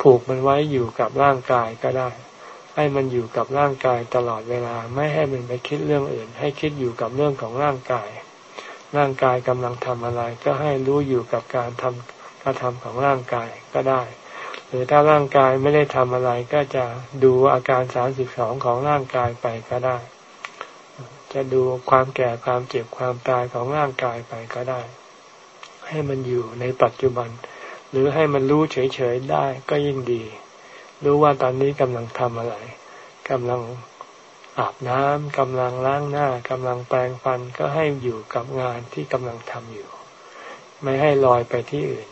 ผูกมันไว้อยู่กับร่างกายก็ได้ ให้มันอยู่กับร่างกายตลอดเวลา ไม่ให้มันไปคิดเรื่องอื่น ให้คิดอยู่กับเรื่องของร่างกาย ร่างกายกำลังทำอะไร ก็ให้รู้อยู่กับการทำกระทำของร่างกายก็ได้ หรือถ้าร่างกายไม่ได้ทำอะไรก็จะดูอาการสามสิบสองของร่างกายไปก็ได้ จะดูความแก่ความเจ็บความตายของร่างกายไปก็ได้ ให้มันอยู่ในปัจจุบัน หรือให้มันรู้เฉยๆได้ก็ยิ่งดี รู้ว่าตอนนี้กำลังทำอะไรกำลังอาบน้ำกำลังล้างหน้ากำลังแปรงฟันก็ให้อยู่กับงานที่กำลังทำอยู่ ไม่ให้ลอยไปที่อื่น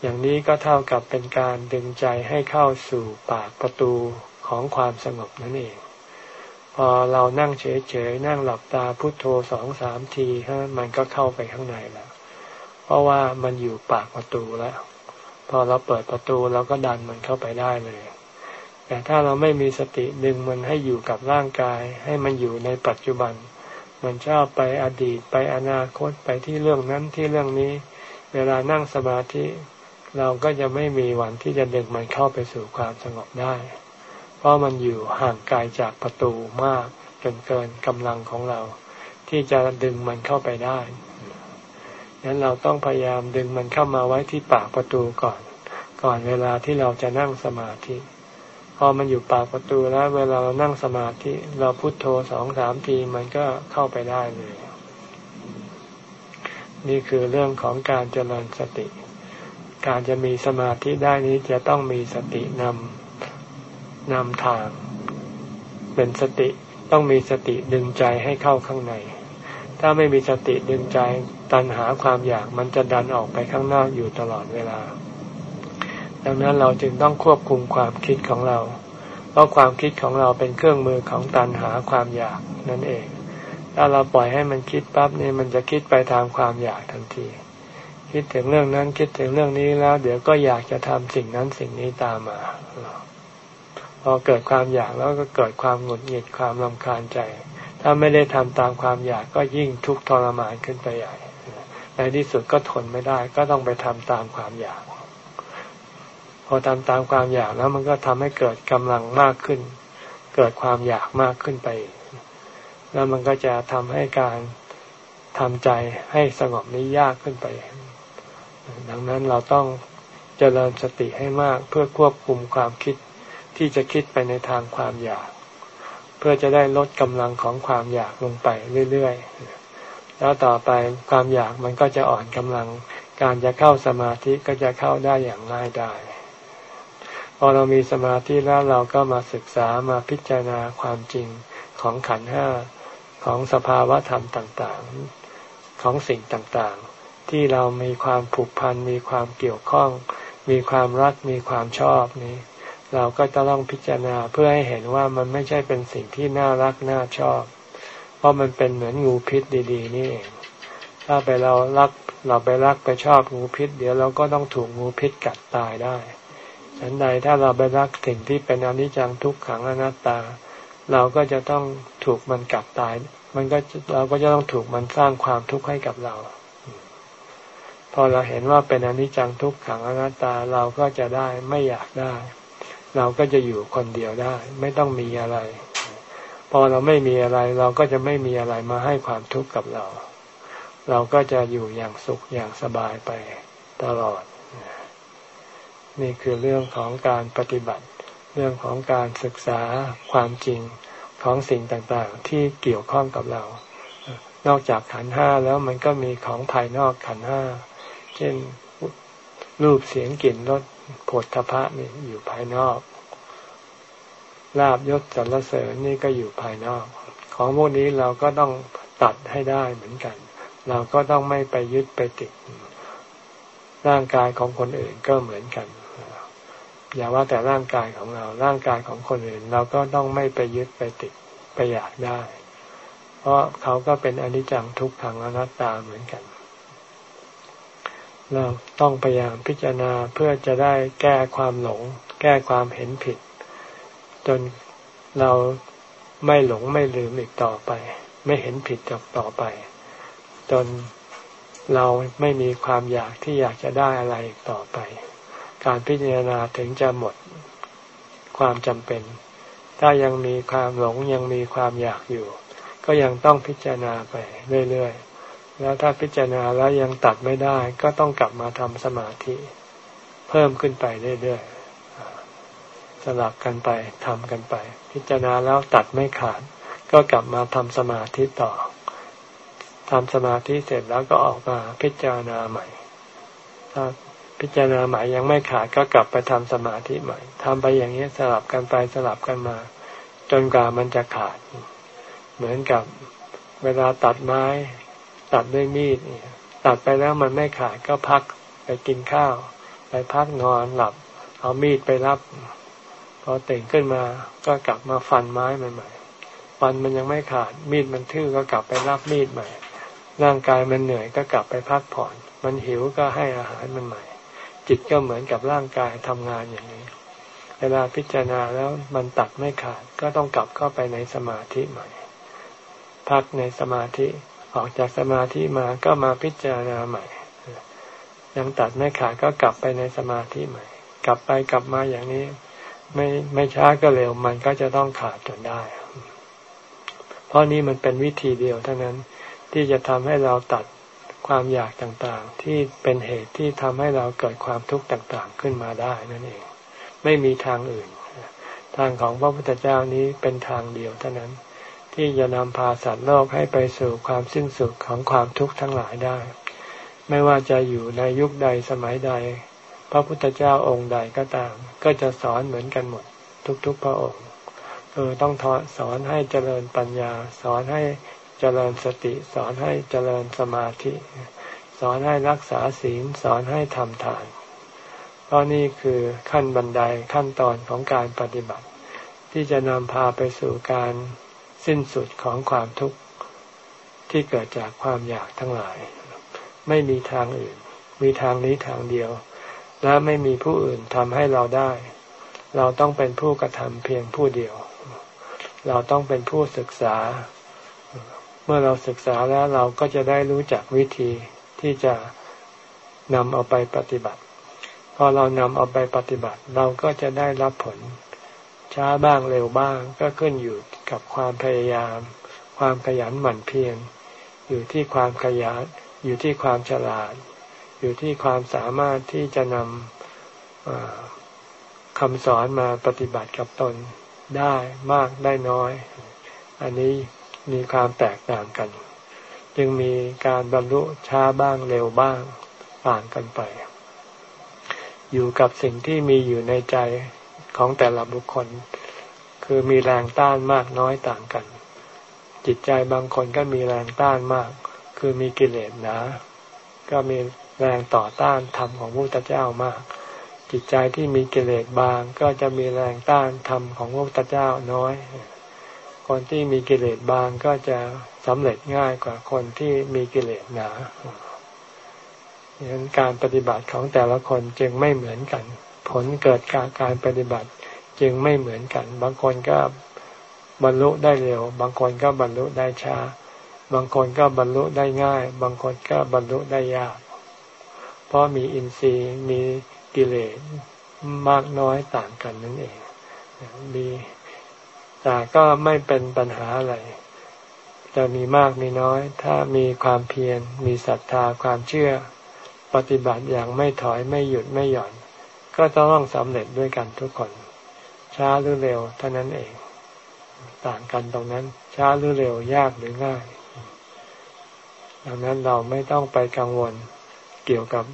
อย่างนี้ก็เท่ากับเป็นการดึงใจให้เข้าสู่ปากประตูของความสงบนั่นเอง พอเรานั่งเฉยๆนั่งหลับตาพุโทโธสองสามทีฮะมันก็เข้าไปข้างในแล้ว เพราะว่ามันอยู่ปากประตูแล้ว พอเราเปิดประตูเราก็ดันมันเข้าไปได้เลย แต่ถ้าเราไม่มีสติดึงมันให้อยู่กับร่างกาย ให้มันอยู่ในปัจจุบัน มันชอบไปอดีตไปอนาคตไปที่เรื่องนั้นที่เรื่องนี้ เวลานั่งสมาธิเราก็จะไม่มีวันที่จะดึงมันเข้าไปสู่ความสงบได้ เพราะมันอยู่ห่างไกลจากประตูมากจนเกินกำลังของเรา ที่จะดึงมันเข้าไปได้ งนั้นเราต้องพยายามดึงมันเข้ามาไว้ที่ปากประตูก่อน ก่อนเวลาที่เราจะนั่งสมาธิ พอมันอยู่ปากประตูแล้วเวลาเรานั่งสมาธิ เราพุโทโธสองสามทีมันก็เข้าไปได้เลย นี่คือเรื่องของการเจริญสติ การจะมีสมาธิได้นี้จะต้องมีสตินำนำทาง เป็นสติต้องมีสติดึงใจให้เข้าข้างใน ถ้าไม่มีสติดึงใจ ตันหาความอยากมันจะดันออกไปข้างนอกอยู่ตลอดเวลา ดังนั้นเราจึงต้องควบคุมความคิดของเรา เพราะความคิดของเราเป็นเครื่องมือของตันหาความอยากนั่นเอง ถ้าเราปล่อยให้มันคิดปั๊บนี่มันจะคิดไปทางความอยากทันที คิดถึงเรื่องนั้นคิดถึงเรื่องนี้แล้ว เดี๋ยวก็อยากจะทำสิ่งนั้นสิ่งนี้ตามมาพอเกิดความอยากแล้วก็เกิดความหงุดหงิดความลำคาญใจ ถ้าไม่ได้ทำตามความอยากก็ยิ่งทุกข์ทรมานขึ้นไปใหญ่ ในที่สุดก็ทนไม่ได้ ก็ต้องไปทำตามความอยาก พอทำตามความอยากแล้วมันก็ทำให้เกิดกำลังมากขึ้น เกิดความอยากมากขึ้นไป แล้วมันก็จะทำให้การทำใจให้สงบนี้ยากขึ้นไป ดังนั้นเราต้องเจริญสติให้มากเพื่อควบคุมความคิดที่จะคิดไปในทางความอยาก เพื่อจะได้ลดกำลังของความอยากลงไปเรื่อยๆ แล้วต่อไปความอยากมันก็จะอ่อนกำลัง การจะเข้าสมาธิก็จะเข้าได้อย่างง่ายได้ พอเรามีสมาธิแล้วเราก็มาศึกษามาพิจารณาความจริงของขันห้าของสภาวะธรรมต่างๆ ของสิ่งต่างๆ ที่เรามีความผูกพันมีความเกี่ยวข้อง มีความรักมีความชอบนี้ เราก็จะต้องพิจารณาเพื่อให้เห็นว่ามันไม่ใช่เป็นสิ่งที่น่ารักน่าชอบ เพราะมันเป็นเหมือนงูพิษดี ๆ นี่เองถ้าไปเรารักเราไปรักไปชอบงูพิษ เดี๋ยวเราก็ต้องถูกงูพิษกัดตายได้ฉันใดถ้าเราไปรักสิ่งที่เป็นอนิจจังทุกขังอนัตตา เราก็จะต้องถูกมันกัดตาย มันก็เราก็จะต้องถูกมันสร้างความทุกข์ให้กับเรา พอเราเห็นว่าเป็นอนิจจังทุกขังอนัตตาเราก็จะได้ไม่อยากได้ เราก็จะอยู่คนเดียวได้ ไม่ต้องมีอะไร พอเราไม่มีอะไร เราก็จะไม่มีอะไรมาให้ความทุกข์กับเรา เราก็จะอยู่อย่างสุขอย่างสบายไปตลอด นี่คือเรื่องของการปฏิบัติ เรื่องของการศึกษาความจริงของสิ่งต่างๆ ที่เกี่ยวข้องกับเรา นอกจากขันห้าแล้วมันก็มีของภายนอกขันห้า เช่นรูปเสียงกลิ่นรสผลทพะนี่อยู่ภายนอก ลาบยศสรรเสริญนี่ก็อยู่ภายนอก ของพวกนี้เราก็ต้องตัดให้ได้เหมือนกัน เราก็ต้องไม่ไปยึดไปติด ร่างกายของคนอื่นก็เหมือนกัน อย่าว่าแต่ร่างกายของเรา ร่างกายของคนอื่น เราก็ต้องไม่ไปยึดไปติดไปอยากได้ เพราะเขาก็เป็นอนิจจังทุกขังอนัตตาเหมือนกัน เราต้องพยายามพิจารณาเพื่อจะได้แก้ความหลง แก้ความเห็นผิด จนเราไม่หลงไม่ลืมอีกต่อไป ไม่เห็นผิดจากต่อไป จนเราไม่มีความอยากที่อยากจะได้อะไรอีกต่อไป การพิจารณาถึงจะหมดความจำเป็น ถ้ายังมีความหลงยังมีความอยากอยู่ ก็ยังต้องพิจารณาไปเรื่อยๆ แล้วถ้าพิจารณาแล้วยังตัดไม่ได้ ก็ต้องกลับมาทำสมาธิ เพิ่มขึ้นไปเรื่อยๆ สลับกันไปทำกันไป พิจารณาแล้วตัดไม่ขาด ก็กลับมาทำสมาธิต่อทำสมาธิเสร็จแล้วก็ออกมาพิจารณาใหม่ ถ้าพิจารณาใหม่ยังไม่ขาดก็กลับไปทำสมาธิใหม่ทำไปอย่างนี้สลับกันไปสลับกันมา จนกว่ามันจะขาด เหมือนกับเวลาตัดไม้ ตัดด้วยมีดตัดไปแล้วมันไม่ขาดก็พักไปกินข้าว ไปพักนอนหลับ เอามีดไปรับ พอตื่นขึ้นมาก็กลับมาฟันไม้ใหม่ๆฟันมันยังไม่ขาดมีดมันทื่อก็กลับไปรับมีดใหม่ ร่างกายมันเหนื่อยก็กลับไปพักผ่อน มันหิวก็ให้อาหารมันใหม่ จิตก็เหมือนกับร่างกายทำงานอย่างนี้ เวลาพิจารณาแล้วมันตัดไม่ขาดก็ต้องกลับเข้าไปในสมาธิใหม่ พักในสมาธิออกจากสมาธิมาก็มาพิจารณาใหม่ ยังตัดไม่ขาดก็กลับไปในสมาธิใหม่ กลับไปกลับมาอย่างนี้ ไม่ไม่ช้าก็เร็วมันก็จะต้องขาดจนได้ เพราะนี้มันเป็นวิธีเดียวเท่านั้นที่จะทำให้เราตัดความอยากต่างๆ ที่เป็นเหตุที่ทำให้เราเกิดความทุกข์ต่างๆขึ้นมาได้นั่นเอง ไม่มีทางอื่น ทางของพระพุทธเจ้านี้เป็นทางเดียวเท่านั้น ที่จะนำพาสัตว์โลกให้ไปสู่ความสิ้นสุดของความทุกข์ทั้งหลายได้ ไม่ว่าจะอยู่ในยุคใดสมัยใด พระพุทธเจ้าองค์ใดก็ตาม ก็จะสอนเหมือนกันหมด ทุกๆพระองค์เออต้องสอนให้เจริญปัญญา สอนให้เจริญสติ สอนให้เจริญสมาธิ สอนให้รักษาศีล สอนให้ทำทานเพราะนี่คือขั้นบันไดขั้นตอนของการปฏิบัติ ที่จะนำพาไปสู่การสิ้นสุดของความทุกข์ที่เกิดจากความอยากทั้งหลาย ไม่มีทางอื่น มีทางนี้ทางเดียว และไม่มีผู้อื่นทำให้เราได้ เราต้องเป็นผู้กระทำเพียงผู้เดียว เราต้องเป็นผู้ศึกษา เมื่อเราศึกษาแล้วเราก็จะได้รู้จักวิธีที่จะนำเอาไปปฏิบัติ พอเรานำเอาไปปฏิบัติ เราก็จะได้รับผล ช้าบ้างเร็วบ้าง ก็ขึ้นอยู่กับความพยายาม ความขยันหมั่นเพียรอยู่ที่ความขยันอยู่ที่ความฉลาด อยู่ที่ความสามารถที่จะนำคำสอนมาปฏิบัติกับตนได้มากได้น้อย อันนี้มีความแตกต่างกัน จึงมีการบรรลุช้าบ้างเร็วบ้างต่างกันไป อยู่กับสิ่งที่มีอยู่ในใจของแต่ละบุคคล คือมีแรงต้านมากน้อยต่างกัน จิตใจบางคนก็มีแรงต้านมาก คือมีกิเลสหนา ก็มี แรงต่อต้านธรรมของพระพุทธเจ้ามาก จิตใจที่มีกิเลสบางก็จะมีแรงต้านธรรมของพระพุทธเจ้าน้อย คนที่มีกิเลสบางก็จะสำเร็จง่ายกว่าคนที่มีกิเลสหนาดังนั้นการปฏิบัติของแต่ละคนจึงไม่เหมือนกัน ผลเกิดการการปฏิบัติจึงไม่เหมือนกัน บางคนก็บรรลุได้เร็ว บางคนก็บรรลุได้ช้า บางคนก็บรรลุได้ง่าย บางคนก็บรรลุได้ยาก เพราะมีอินทรีย์มีกิเลสมากน้อยต่างกันนั่นเองมีแต่ก็ไม่เป็นปัญหาอะไร จะมีมากมีน้อย ถ้ามีความเพียรมีศรัทธาความเชื่อ ปฏิบัติอย่างไม่ถอยไม่หยุดไม่หย่อน ก็จะต้องสำเร็จด้วยกันทุกคน ช้าหรือเร็วเท่านั้นเอง ต่างกันตรงนั้น ช้าหรือเร็วยากหรือง่าย ดังนั้นเราไม่ต้องไปกังวลเกี่ยวกับ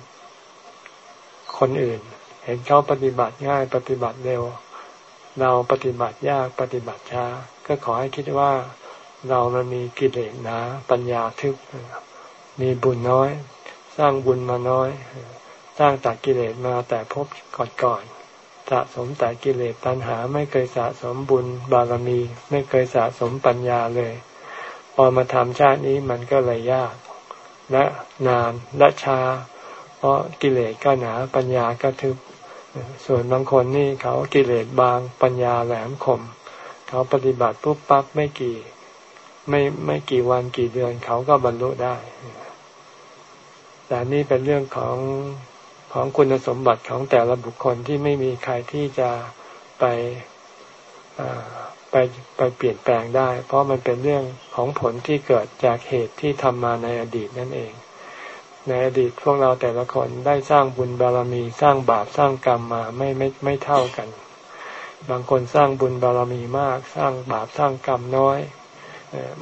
คนอื่น เห็นเขาปฏิบัติง่ายปฏิบัติเร็ว เราปฏิบัติยากปฏิบัติช้า ก็ขอให้คิดว่าเรามันมีกิเลสหนาปัญญาทึบมีบุญน้อย สร้างบุญมาน้อย สร้างตัดกิเลสมาแต่พบก่อนๆสะสมแต่กิเลสตัณหาไม่เคยสะสมบุญบารมี ไม่เคยสะสมปัญญาเลย พอมาทำชาตินี้มันก็เลยยาก และนานและช้า เพราะกิเลสก็หนาปัญญาก็ทึบ ส่วนบางคนนี่เขากิเลสบางปัญญาแหลมคม เขาปฏิบัติปุ๊บปั๊บไม่กี่ไม่ไม่กี่วันกี่เดือนเขาก็บรรลุได้ แต่นี่เป็นเรื่องของของคุณสมบัติของแต่ละบุคคลที่ไม่มีใครที่จะไปไปไปเปลี่ยนแปลงได้ เพราะมันเป็นเรื่องของผลที่เกิดจากเหตุที่ทำมาในอดีตนั่นเอง ในอดีตพวกเราแต่ละคนได้สร้างบุญบารมีสร้างบาปสร้างกรรมมาไม่ไม่ไม่เท่ากัน บางคนสร้างบุญบารมีมาก สร้างบาปสร้างกรรมน้อย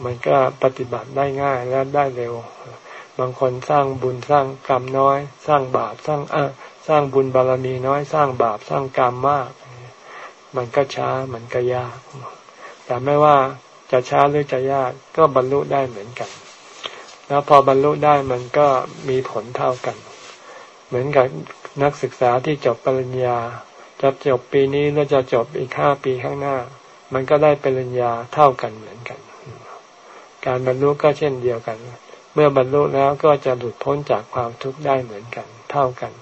มันก็ปฏิบัติได้ง่ายและได้เร็ว บางคนสร้างบุญสร้างกรรมน้อย สร้างบาปสร้างอสร้างบุญบารมีน้อย สร้างบาปสร้างกรรมมาก มันก็ช้ามันก็ยาก แต่ไม่ว่าจะช้าหรือจะยากก็บรรลุได้เหมือนกัน แล้วพอบรรลุได้มันก็มีผลเท่ากัน เหมือนกับนักศึกษาที่จบปริญญาจะจบปีนี้แล้วจะจบอีกห้าปีข้างหน้า มันก็ได้ปริญญาเท่ากันเหมือนกัน การบรรลุก็เช่นเดียวกัน เมื่อบรรลุแล้วก็จะหลุดพ้นจากความทุกข์ได้เหมือนกัน เท่ากัน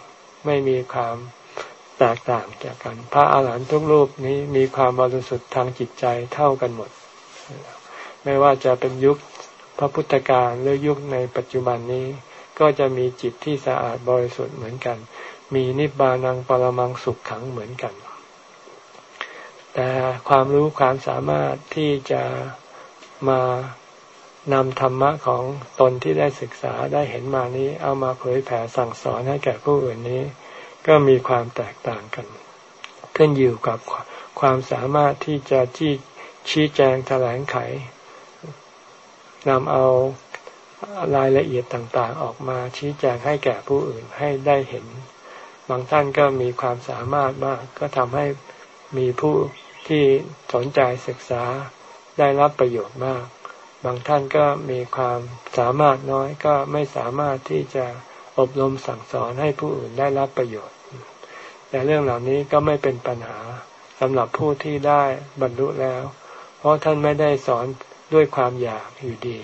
ไม่มีความแตกต่างจากกัน พระอาหารหันต์ทุกรูปนี้มีความบริสุทธิ์ทางจิตใจเท่ากันหมด ไม่ว่าจะเป็นยุค พระพุทธการหรือยุคในปัจจุบันนี้ ก็จะมีจิตที่สะอาดบริสุทธิ์เหมือนกัน มีนิบานังปรมังสุขขังเหมือนกัน แต่ความรู้ความสามารถที่จะมานำธรรมะของตนที่ได้ศึกษาได้เห็นมานี้ เอามาเผยแผ่สั่งสอนให้แก่ผู้อื่นนี้ ก็มีความแตกต่างกัน ขึ้นอยู่กับความสามารถที่จะชี้แจงแถลงไข นำเอารายละเอียดต่างๆ ออกมาชี้แจงให้แก่ผู้อื่นให้ได้เห็น บางท่านก็มีความสามารถมาก ก็ทำให้มีผู้ที่สนใจศึกษาได้รับประโยชน์มาก บางท่านก็มีความสามารถน้อยก็ไม่สามารถที่จะอบรมสั่งสอนให้ผู้อื่นได้รับประโยชน์ แต่เรื่องเหล่านี้ก็ไม่เป็นปัญหาสำหรับผู้ที่ได้บรรลุแล้ว เพราะท่านไม่ได้สอน ด้วยความอยากอยู่ดี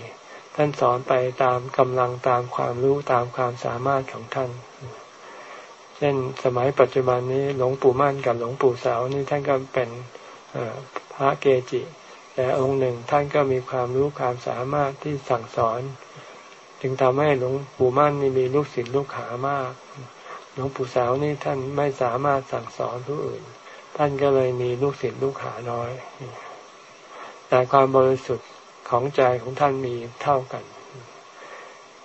ท่านสอนไปตามกำลังตามความรู้ตามความสามารถของท่าน เช่นสมัยปัจจุบันนี้หลวงปู่มั่นกับหลวงปู่สาวนี่ท่านก็เป็นพระเกจิ แต่องค์หนึ่งท่านก็มีความรู้ความสามารถที่สั่งสอน จึงทำให้หลวงปู่มั่นนี่มีลูกศิษย์ลูกหามาก หลวงปู่สาวนี่ท่านไม่สามารถสั่งสอนผู้อื่น ท่านก็เลยมีลูกศิษย์ลูกหาน้อย แต่ความบริสุทธิ์ของใจของท่านมีเท่ากัน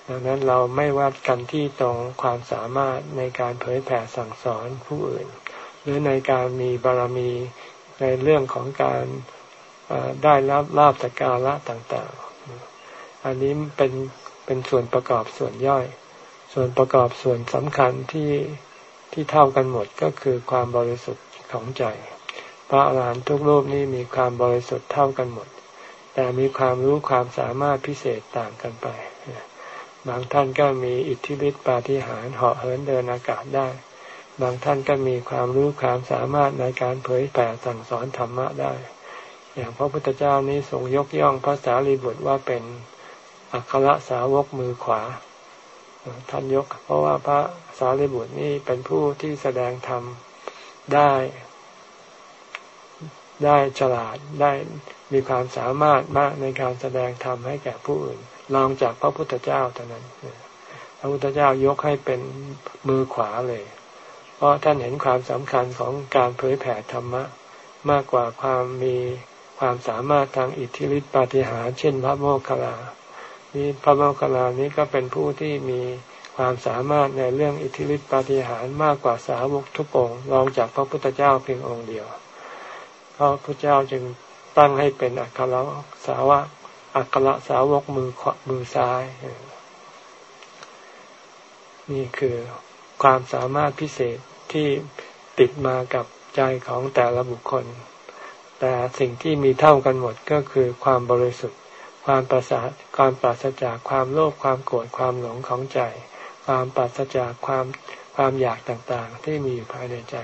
ดังนั้นเราไม่วัดกันที่ตรงความสามารถในการเผยแผ่สั่งสอนผู้อื่น หรือในการมีบารมีในเรื่องของการได้รับลาบจากการละต่างๆ อันนี้เป็นเป็นส่วนประกอบส่วนย่อย ส่วนประกอบส่วนสำคัญที่ที่เท่ากันหมดก็คือความบริสุทธิ์ของใจ พระอรหันตุกรูปนี้มีความบริสุทธิ์เท่ากันหมด แต่มีความรู้ความสามารถพิเศษต่างกันไป บางท่านก็มีอิทธิฤทธิปาฏิหาริย์เหาะเหินเดินอากาศได้ บางท่านก็มีความรู้ความสามารถในการเผยแผ่สั่งสอนธรรมะได้ อย่างพระพุทธเจ้านี้ทรงยกย่องพระสารีบุตรว่าเป็นอัครสาวกมือขวาท่านยก เพราะว่าพระสารีบุตรนี่เป็นผู้ที่แสดงธรรมได้ ได้ฉลาดได้มีความสามารถมากในการแสดงธรรมให้แก่ผู้อื่นลองจากพระพุทธเจ้าเท่านั้นพระพุทธเจ้ายกให้เป็นมือขวาเลย เพราะท่านเห็นความสำคัญของการเผยแผ่ธรรมะ มากกว่าความมีความสามารถทางอิทธิฤทธิปาฏิหาริย์เช่น พระโมคคัลลานี่พระโมคคัลลานี้ก็เป็นผู้ที่มีความสามารถในเรื่องอิทธิฤทธิปาฏิหาริย์มากกว่าสาวกทุกองรองจากพระพุทธเจ้าเพียงองค์เดียว พระพุทธเจ้าจึงตั้งให้เป็นอัครสาวะอัครสาวกมือขวามือซ้าย นี่คือความสามารถพิเศษที่ติดมากับใจของแต่ละบุคคล แต่สิ่งที่มีเท่ากันหมดก็คือความบริสุทธิ์ ความประสาทความปราศจากความโลภความโกรธความหลงของใจ ความปราศจากความความอยากต่างๆ ที่มีอยู่ภายในใจ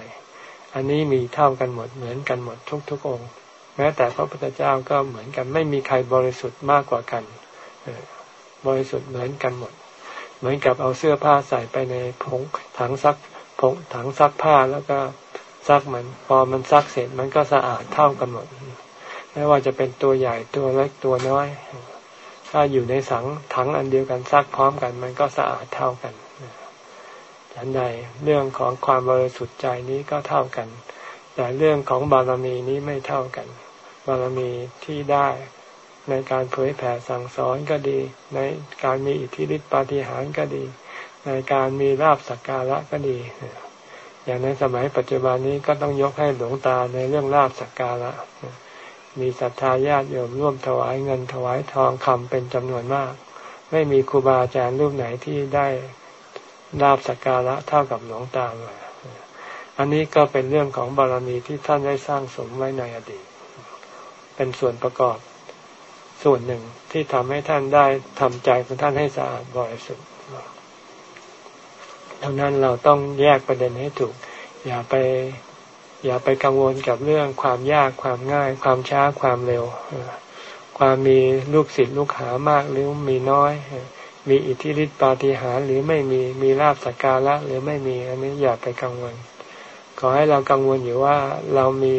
อันนี้มีเท่ากันหมดเหมือนกันหมดทุกๆองค์ แม้แต่พระพุทธเจ้าก็เหมือนกันไม่มีใครบริสุทธิ์มากกว่ากันบริสุทธิ์เหมือนกันหมด เหมือนกับเอาเสื้อผ้าใส่ไปในผงถังซักผงถังซักผ้าแล้วก็ซักมันพอมันซักเสร็จมันก็สะอาดเท่ากันหมดไม่ว่าจะเป็นตัวใหญ่ตัวเล็กตัวน้อย ถ้าอยู่ในสังถังอันเดียวกันซักพร้อมกัน มันก็สะอาดเท่ากัน ฉันใดเรื่องของความบริสุทธิ์ใจนี้ก็เท่ากัน แต่เรื่องของบารมีนี้ไม่เท่ากัน บารมีที่ได้ในการเผยแผ่สั่งสอนก็ดี ในการมีอิทธิฤทธิปาฏิหาริย์ก็ดี ในการมีลาบสักการะก็ดี อย่างในสมัยปัจจุบันนี้ก็ต้องยกให้หลวงตาในเรื่องลาบสักการะ มีศรัทธาญาติโยมร่วมถวายเงินถวายทองคำเป็นจำนวนมาก ไม่มีครูบาอาจารย์รูปไหนที่ได้ ลาบสักการะเท่ากับหลวงตามาอันนี้ก็เป็นเรื่องของบารมีที่ท่านได้สร้างสมไว้ในอดีต เป็นส่วนประกอบส่วนหนึ่งที่ทำให้ท่านได้ทำใจของท่านให้สะอาดบริสุทธิ์ดังนั้นเราต้องแยกประเด็นให้ถูก อย่าไป อย่าไปกังวลกับเรื่องความยากความง่าย ความช้าความเร็ว ความมีลูกศิษย์ลูกหามากหรือมีน้อย มีอิทธิฤทธิปาฏิหาริย์หรือไม่มีมีลาบสักการะหรือไม่มีอันนี้อย่าไปกังวล ขอให้เรากังวลอยู่ว่าเรามี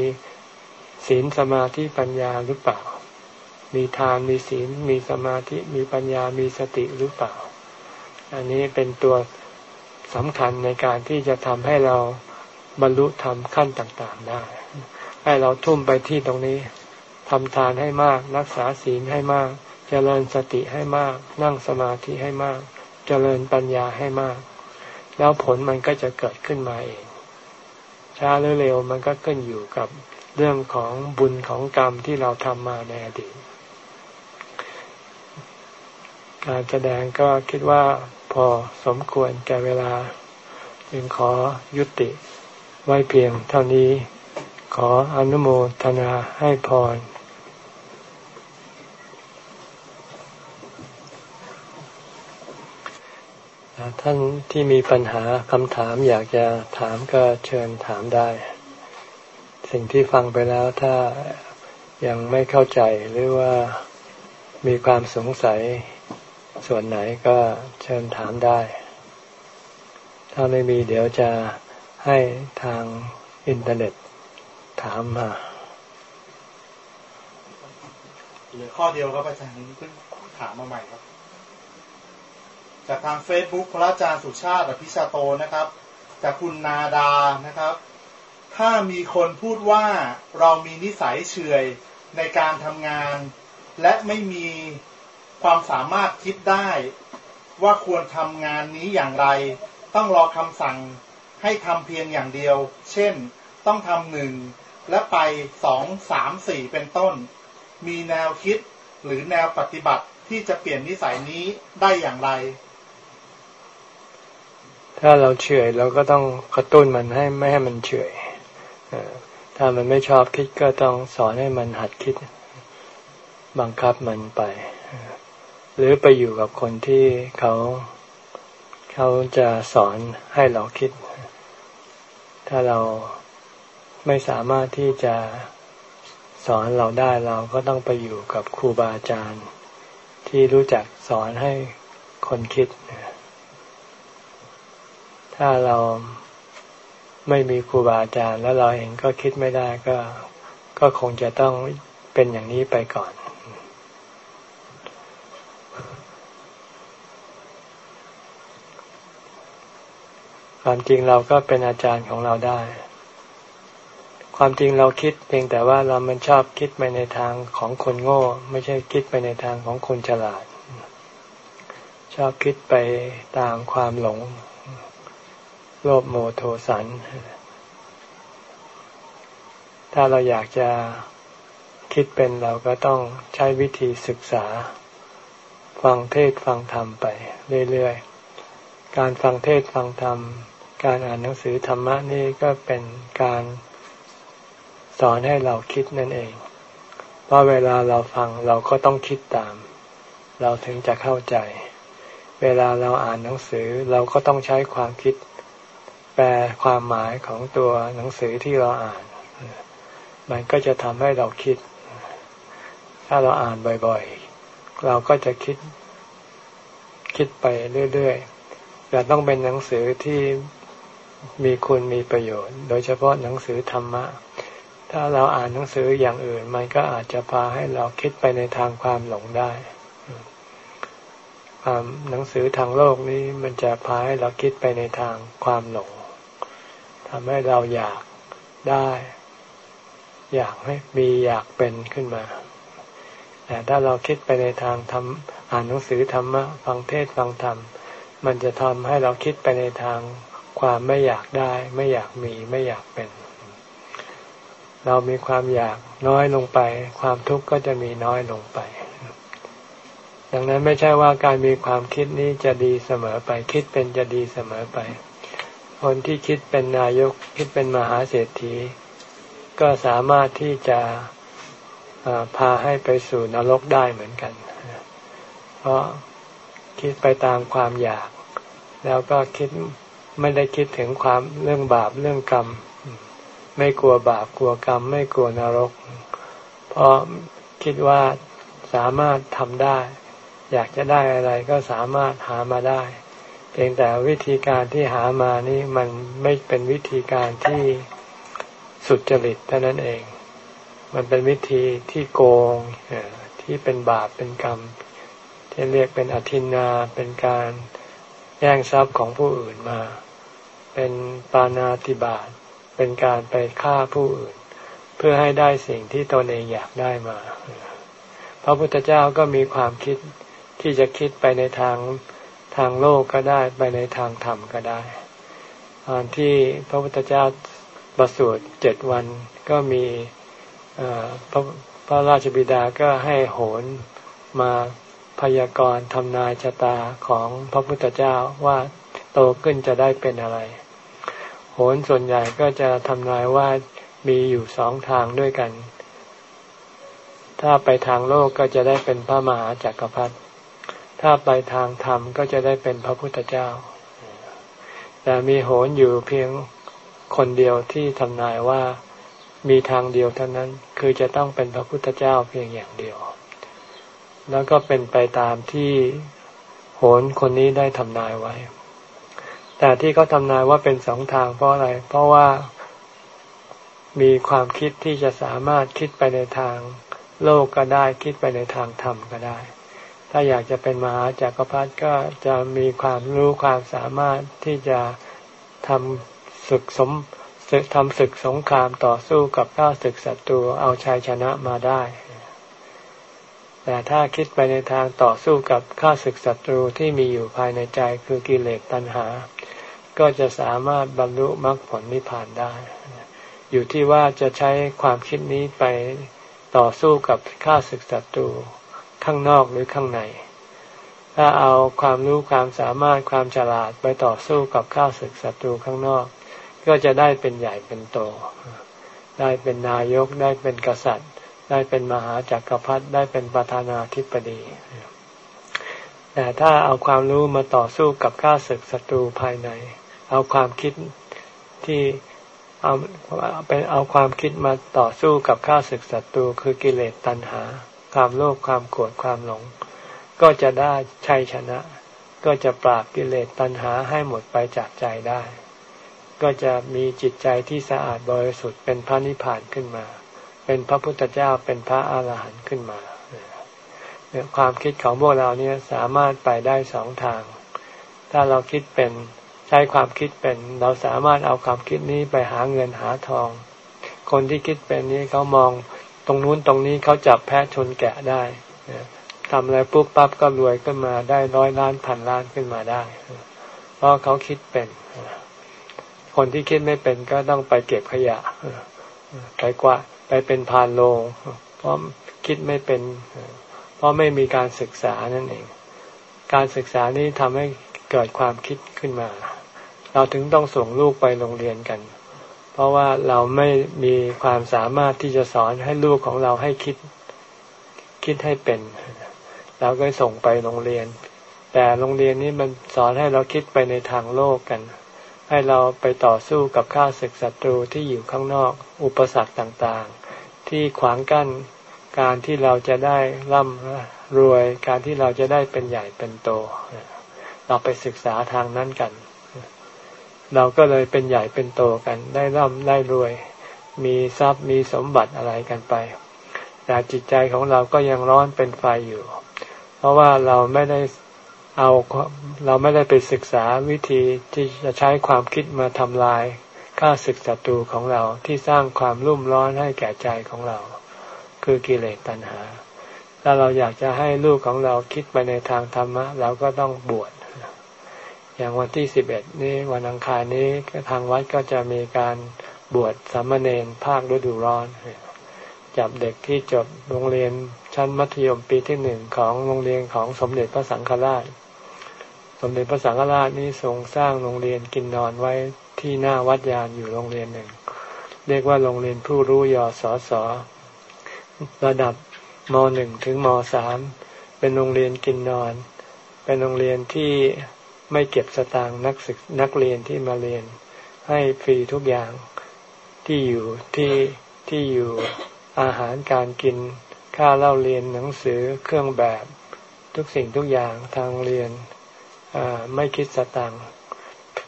ศีลสมาธิปัญญาหรือเปล่า มีทานมีศีลมีสมาธิมีปัญญามีสติหรือเปล่า อันนี้เป็นตัวสำคัญในการที่จะทำให้เราบรรลุธรรมขั้นต่างๆได้ ให้เราทุ่มไปที่ตรงนี้ทำทานให้มาก รักษาศีลให้มาก จริญสติให้มาก นั่งสมาธิให้มาก เจริญปัญญาให้มาก แล้วผลมันก็จะเกิดขึ้นมาเองช้าหรือเร็วมันก็ขึ้นอยู่กับเรื่องของบุญของกรรมที่เราทำมาในอดีต การแสดงก็คิดว่าพอสมควรแก่เวลา จึงขอยุติไว้เพียงเท่านี้ ขออนุโมทนาให้พร ท่านที่มีปัญหาคำถามอยากจะถามก็เชิญถามได้ สิ่งที่ฟังไปแล้วถ้ายังไม่เข้าใจหรือว่ามีความสงสัยส่วนไหนก็เชิญถามได้ ถ้าไม่มีเดี๋ยวจะให้ทางอินเทอร์เน็ตถามมาเหลือข้อเดียวครับอาจารย์นี้เพิ่งถามมาใหม่ครับ จากทางเฟซบุ๊กพระอาจารย์สุชาติอภิชาโตนะครับ จากคุณนาดานะครับ ถ้ามีคนพูดว่าเรามีนิสัยเฉยในการทำงาน และไม่มีความสามารถคิดได้ ว่าควรทำงานนี้อย่างไร ต้องรอคำสั่งให้ทำเพียงอย่างเดียว เช่น ต้องทำหนึ่งและไปสองสามสี่เป็นต้น มีแนวคิดหรือแนวปฏิบัติที่จะเปลี่ยนนิสัยนี้ได้อย่างไร ถ้าเราเฉยเราก็ต้องกระตุ้นมันให้ไม่ให้มันเฉยถ้ามันไม่ชอบคิดก็ต้องสอนให้มันหัดคิด บังคับมันไป หรือไปอยู่กับคนที่เขาเขาจะสอนให้เราคิด ถ้าเราไม่สามารถที่จะสอนเราได้เราก็ต้องไปอยู่กับครูบาอาจารย์ ที่รู้จักสอนให้คนคิด ถ้าเราไม่มีครูบาอาจารย์ แล้วเราเองก็คิดไม่ได้ก็ก็คงจะต้องเป็นอย่างนี้ไปก่อน ความจริงเราก็เป็นอาจารย์ของเราได้ ความจริงเราคิดเพียงแต่ว่าเรามันชอบคิดไปในทางของคนโง่ ไม่ใช่คิดไปในทางของคนฉลาด ชอบคิดไปตามความหลง โลภโมโทสัน ถ้าเราอยากจะคิดเป็นเราก็ต้องใช้วิธีศึกษา ฟังเทศฟังธรรมไปเรื่อยๆ การฟังเทศฟังธรรม การอ่านหนังสือธรรมะนี่ก็เป็นการสอนให้เราคิดนั่นเอง เพราะเวลาเราฟังเราก็ต้องคิดตาม เราถึงจะเข้าใจ เวลาเราอ่านหนังสือเราก็ต้องใช้ความคิด แปลความหมายของตัวหนังสือที่เราอ่าน มันก็จะทำให้เราคิด ถ้าเราอ่านบ่อยๆ เราก็จะคิด คิดไปเรื่อยๆ แต่ต้องเป็นหนังสือที่มีคุณมีประโยชน์ โดยเฉพาะหนังสือธรรมะ ถ้าเราอ่านหนังสืออย่างอื่น มันก็อาจจะพาให้เราคิดไปในทางความหลงได้ความหนังสือทางโลกนี้มันจะพาให้เราคิดไปในทางความหลง ทำให้เราอยากได้ อยากให้มีอยากเป็นขึ้นมา แต่ถ้าเราคิดไปในทางทำอ่านหนังสือธรรมะฟังเทศฟังธรรม มันจะทำให้เราคิดไปในทางความไม่อยากได้ ไม่อยากมีไม่อยากเป็น เรามีความอยากน้อยลงไป ความทุกข์ก็จะมีน้อยลงไปดังนั้นไม่ใช่ว่าการมีความคิดนี้จะดีเสมอไปคิดเป็นจะดีเสมอไป คนที่คิดเป็นนายกคิดเป็นมหาเศรษฐี ก็สามารถที่จะพาให้ไปสู่นรกได้เหมือนกัน เพราะคิดไปตามความอยาก แล้วก็คิดไม่ได้คิดถึงความเรื่องบาปเรื่องกรรม ไม่กลัวบาปกลัวกรรม ไม่กลัวนรก เพราะคิดว่าสามารถทำได้ อยากจะได้อะไรก็สามารถหามาได้ เพียงแต่วิธีการที่หามานี่มันไม่เป็นวิธีการที่สุดจริตเท่านั้นเอง มันเป็นวิธีที่โกงที่เป็นบาปเป็นกรรม ที่เรียกเป็นอธินาเป็นการแย่งทรัพย์ของผู้อื่นมา เป็นปานาติบาตเป็นการไปฆ่าผู้อื่น เพื่อให้ได้สิ่งที่ตนเองอยากได้มา พระพุทธเจ้าก็มีความคิดที่จะคิดไปในทาง ทางโลกก็ได้ไปในทางธรรมก็ได้ ตอนที่พระพุทธเจ้าประสูติเจ็ดวันก็มีพระพระราชบิดาก็ให้โหนมาพยากรณ์ทำนายชะตาของพระพุทธเจ้าว่าโตขึ้นจะได้เป็นอะไร โหนส่วนใหญ่ก็จะทำนายว่ามีอยู่สองทางด้วยกัน ถ้าไปทางโลกก็จะได้เป็นพระมหาจักรพรรดิ ถ้าไปทางธรรมก็จะได้เป็นพระพุทธเจ้า แต่มีโหนอยู่เพียงคนเดียวที่ทำนายว่ามีทางเดียวเท่านั้นคือจะต้องเป็นพระพุทธเจ้าเพียงอย่างเดียว แล้วก็เป็นไปตามที่โหนคนนี้ได้ทำนายไว้ แต่ที่เขาทำนายว่าเป็นสองทางเพราะอะไร เพราะว่ามีความคิดที่จะสามารถคิดไปในทางโลกก็ได้คิดไปในทางธรรมก็ได้ ถ้าอยากจะเป็นมหาจากักรพรรดิก็จะมีความรู้ความสามารถที่จะทำศึกสมศึกทำศึกสงครามต่อสู้กับข้าศึกศัตรูเอาชัยชนะมาได้ แต่ถ้าคิดไปในทางต่อสู้กับข้าศึกศัตรูที่มีอยู่ภายในใจคือกิเลสตัณหา ก็จะสามารถบรรลุมรรคผลนิพพานได้ อยู่ที่ว่าจะใช้ความคิดนี้ไปต่อสู้กับข้าศึกศัตรู ข้างนอกหรือข้างใน ถ้าเอาความรู้ความสามารถความฉลาดไปต่อสู้กับข้าศึกศัตรูข้างนอก ก็จะได้เป็นใหญ่เป็นโต ได้เป็นนายกได้เป็นกษัตริย์ ได้เป็นมหาจักรพรรดิได้เป็นประธานาธิบดีแต่ถ้าเอาความรู้มาต่อสู้กับข้าศึกศัตรูภายใน เอาความคิดที่เอาเป็นเอาความคิดมาต่อสู้กับข้าศึกศัตรูคือกิเลสตัณหา ความโลภความโกรธความหลง ก็จะได้ชัยชนะ ก็จะปราบกิเลสตัณหาให้หมดไปจากใจได้ ก็จะมีจิตใจที่สะอาดบริสุทธิ์เป็นพระนิพพานขึ้นมา เป็นพระพุทธเจ้าเป็นพระอาหารหันต์ขึ้นมาความคิดของพวกเราเนี่ยสามารถไปได้สองทาง ถ้าเราคิดเป็นใช้ความคิดเป็น เราสามารถเอาความคิดนี้ไปหาเงินหาทอง คนที่คิดเป็นนี้เขามอง ตรงนู้นตรงนี้เขาจับแพะชนแกะได้ทำอะไรปุ๊บปั๊บก็รวยขึ้นมาได้ร้อยล้านพันล้านขึ้นมาได้ เพราะเขาคิดเป็น คนที่คิดไม่เป็นก็ต้องไปเก็บขยะไปกว่าไปเป็นพานโลงเพราะคิดไม่เป็น เพราะไม่มีการศึกษานั่นเอง การศึกษานี้ทำให้เกิดความคิดขึ้นมา เราถึงต้องส่งลูกไปโรงเรียนกัน เพราะว่าเราไม่มีความสามารถที่จะสอนให้ลูกของเราให้คิดคิดให้เป็น เราก็ส่งไปโรงเรียน แต่โรงเรียนนี้มันสอนให้เราคิดไปในทางโลกกัน ให้เราไปต่อสู้กับข้าศึกศัตรูที่อยู่ข้างนอกอุปสรรคต่างๆ ที่ขวางกั้นการที่เราจะได้ร่ำรวยการที่เราจะได้เป็นใหญ่เป็นโต เราไปศึกษาทางนั้นกัน เราก็เลยเป็นใหญ่เป็นโตกัน ได้ร่ำได้รวย มีทรัพย์มีสมบัติอะไรกันไป แต่จิตใจของเราก็ยังร้อนเป็นไฟอยู่ เพราะว่าเราไม่ได้เอาเราไม่ได้ไปศึกษาวิธีที่จะใช้ความคิดมาทำลายข้าศึกศัตรูของเราที่สร้างความรุ่มร้อนให้แก่ใจของเรา คือกิเลสตัณหา ถ้าเราอยากจะให้ลูกของเราคิดไปในทางธรรมะ เราก็ต้องบวช อย่างวันที่สิบเอ็ดนี้วันอังคารนี้ทางวัดก็จะมีการบวชสามเณรภาคฤดูร้อน จับเด็กที่จบโรงเรียนชั้นมัธยมปีที่หนึ่งของโรงเรียนของสมเด็จพระสังฆราช สมเด็จพระสังฆราชนี้ทรงสร้างโรงเรียนกินนอนไว้ที่หน้าวัดยานอยู่โรงเรียนหนึ่ง เรียกว่าโรงเรียนผู้รู้ยอสอสอระดับมหนึ่งถึงมสามเป็นโรงเรียนกินนอน เป็นโรงเรียนที่ ไม่เก็บสตางค์นักศึกนักเรียนที่มาเรียน ให้ฟรีทุกอย่างที่อยู่ที่ที่อยู่อาหารการกิน ค่าเล่าเรียนหนังสือเครื่องแบบ ทุกสิ่งทุกอย่างทางเรียนไม่คิดสตางค์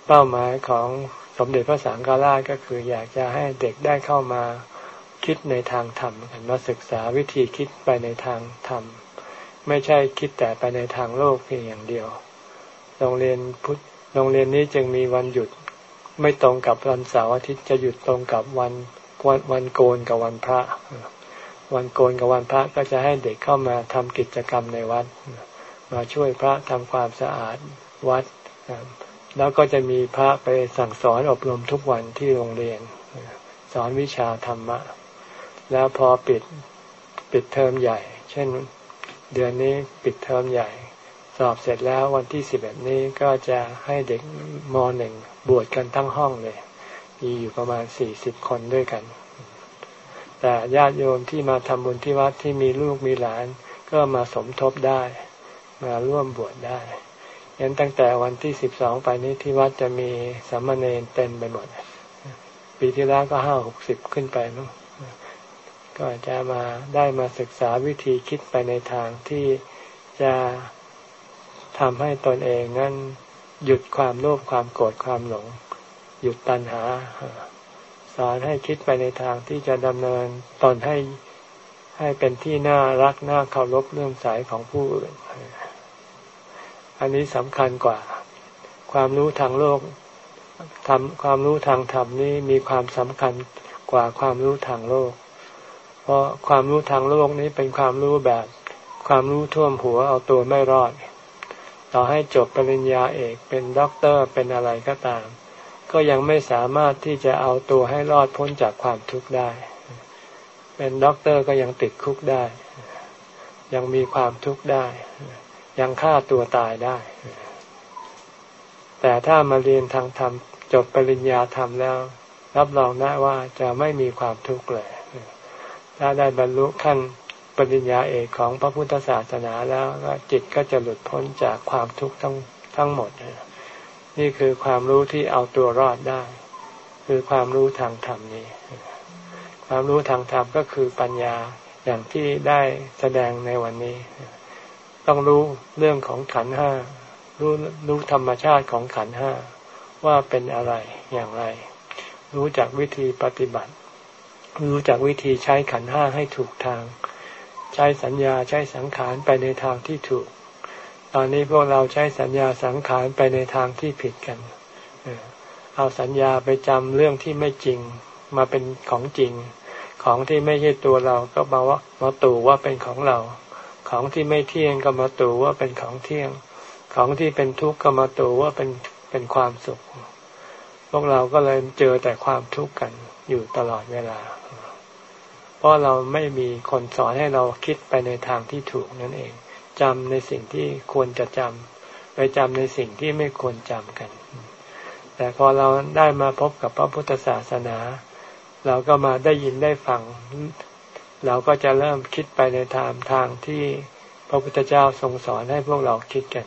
เป้าหมายของสมเด็จพระสังฆราชก็คืออยากจะให้เด็กได้เข้ามาคิดในทางธรรมมาศึกษาวิธีคิดไปในทางธรรม ไม่ใช่คิดแต่ไปในทางโลกเพียงอย่างเดียว โรงเรียนพุทธโรงเรียนนี้จึงมีวันหยุด ไม่ตรงกับวันเสาร์อาทิตย์จะหยุดตรงกับวันวันวันโกนกับวันพระ วันโกนกับวันพระก็จะให้เด็กเข้ามาทำกิจกรรมในวัด มาช่วยพระทำความสะอาดวัด แล้วก็จะมีพระไปสั่งสอนอบรมทุกวันที่โรงเรียน สอนวิชาธรรมะ แล้วพอปิดปิดเทอมใหญ่ เช่น เดือนนี้ปิดเทอมใหญ่ สอบเสร็จแล้ววันที่สิบเอ็ดนี้ก็จะให้เด็กมหนึ่งบวชกันทั้งห้องเลย มีอยู่ประมาณสี่สิบคนด้วยกัน แต่ญาติโยมที่มาทำบุญที่วัดที่มีลูกมีหลาน ก็มาสมทบได้ มาร่วมบวชได้ยันตั้งแต่วันที่สิบสองไปนี้ที่วัดจะมีสามเณรเต็มไปหมด ปีที่แล้วก็ห้าหกสิบขึ้นไปมั้งก็จะมาได้มาศึกษาวิธีคิดไปในทางที่จะ ทำให้ตนเองนั้น หยุดความโลภความโกรธความหลง หยุดตัณหา สอนให้คิดไปในทางที่จะดำเนินตนให้ให้เป็นที่น่ารักน่าเคารพเรื่องสายของผู้อื่น อันนี้สำคัญกว่า ความรู้ทางโลกทำความรู้ทางธรรมนี้มีความสำคัญกว่าความรู้ทางโลก เพราะความรู้ทางโลกนี้เป็นความรู้แบบ ความรู้ท่วมหัวเอาตัวไม่รอด ต่อให้จบปริญญาเอกเป็นด็อกเตอร์เป็นอะไรก็ตาม ก็ยังไม่สามารถที่จะเอาตัวให้รอดพ้นจากความทุกข์ได้ เป็นด็อกเตอร์ก็ยังติดคุกได้ ยังมีความทุกข์ได้ ยังฆ่าตัวตายได้ แต่ถ้ามาเรียนทางธรรมจบปริญญาธรรมแล้ว รับรองได้ว่าจะไม่มีความทุกข์เลยถ้าได้บรรลุขั้น ปริญญาเอกของพระพุทธศาสนาแล้วก็จิตก็จะหลุดพ้นจากความทุกข์ทั้งทั้งหมด นี่คือความรู้ที่เอาตัวรอดได้ คือความรู้ทางธรรมนี้ ความรู้ทางธรรมก็คือปัญญาอย่างที่ได้แสดงในวันนี้ ต้องรู้เรื่องของขันห้ารู้รู้ธรรมชาติของขันห้าว่าเป็นอะไรอย่างไร รู้จักวิธีปฏิบัติ รู้จักวิธีใช้ขันห้าให้ถูกทาง ใช้สัญญาใช้สังขารไปในทางที่ถูก ตอนนี้พวกเราใช้สัญญาสังขารไปในทางที่ผิดกันเอาสัญญาไปจำเรื่องที่ไม่จริงมาเป็นของจริง ของที่ไม่ใช่ตัวเราก็มาว่ามาตู่ว่าเป็นของเรา ของที่ไม่เที่ยงก็มาตู่ว่าเป็นของเที่ยง ของที่เป็นทุกข์ก็มาตู่ว่าเป็นเป็นความสุข พวกเราก็เลยเจอแต่ความทุกข์กันอยู่ตลอดเวลา ราะเราไม่มีคนสอนให้เราคิดไปในทางที่ถูกนั่นเองจำในสิ่งที่ควรจะจำไปจำในสิ่งที่ไม่ควรจำกัน แต่พอเราได้มาพบกับพระพุทธศาสนา เราก็มาได้ยินได้ฟัง เราก็จะเริ่มคิดไปในทางทางที่พระพุทธเจ้าทรงสอนให้พวกเราคิดกัน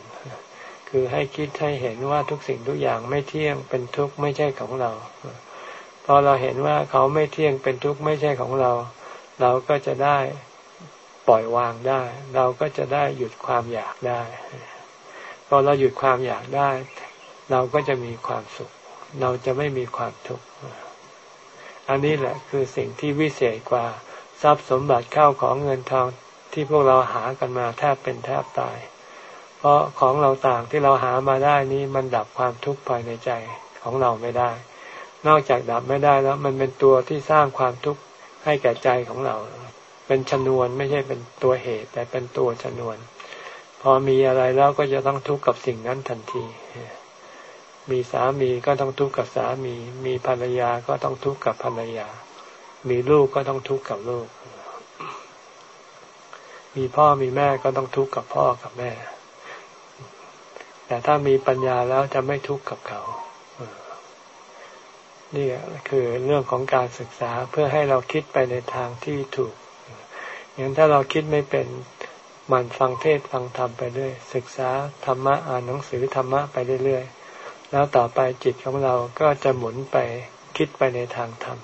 คือให้คิดให้เห็นว่าทุกสิ่งทุกอย่างไม่เที่ยงเป็นทุกข์ไม่ใช่ของเราพอเราเห็นว่าเขาไม่เที่ยงเป็นทุกข์ไม่ใช่ของเรา เราก็จะได้ปล่อยวางได้ เราก็จะได้หยุดความอยากได้ พอเราหยุดความอยากได้ เราก็จะมีความสุข เราจะไม่มีความทุกข์อันนี้แหละคือสิ่งที่วิเศษกว่าทรัพย์สมบัติเข้าของเงินทองที่พวกเราหากันมาแทบเป็นแทบตาย เพราะของเราต่างที่เราหามาได้นี้มันดับความทุกข์ภายในใจของเราไม่ได้ นอกจากดับไม่ได้แล้ว มันเป็นตัวที่สร้างความทุกข์ ให้แก่ใจของเรา เป็นชนวนไม่ใช่เป็นตัวเหตุ แต่เป็นตัวชนวน พอมีอะไรแล้วก็จะต้องทุกข์กับสิ่งนั้นทันที มีสามีก็ต้องทุกข์กับสามี มีภรรยาก็ต้องทุกข์กับภรรยา มีลูกก็ต้องทุกข์กับลูก มีพ่อมีแม่ก็ต้องทุกข์กับพ่อกับแม่ แต่ถ้ามีปัญญาแล้วจะไม่ทุกข์กับเขา นี่คือเรื่องของการศึกษาเพื่อให้เราคิดไปในทางที่ถูกอย่างถ้าเราคิดไม่เป็นมันฟังเทศฟังธรรมไปเรื่อยศึกษาธรรมะอ่านหนังสือธรรมะไปเรื่อยๆแล้วต่อไปจิตของเราก็จะหมุนไปคิดไปในทางธรรม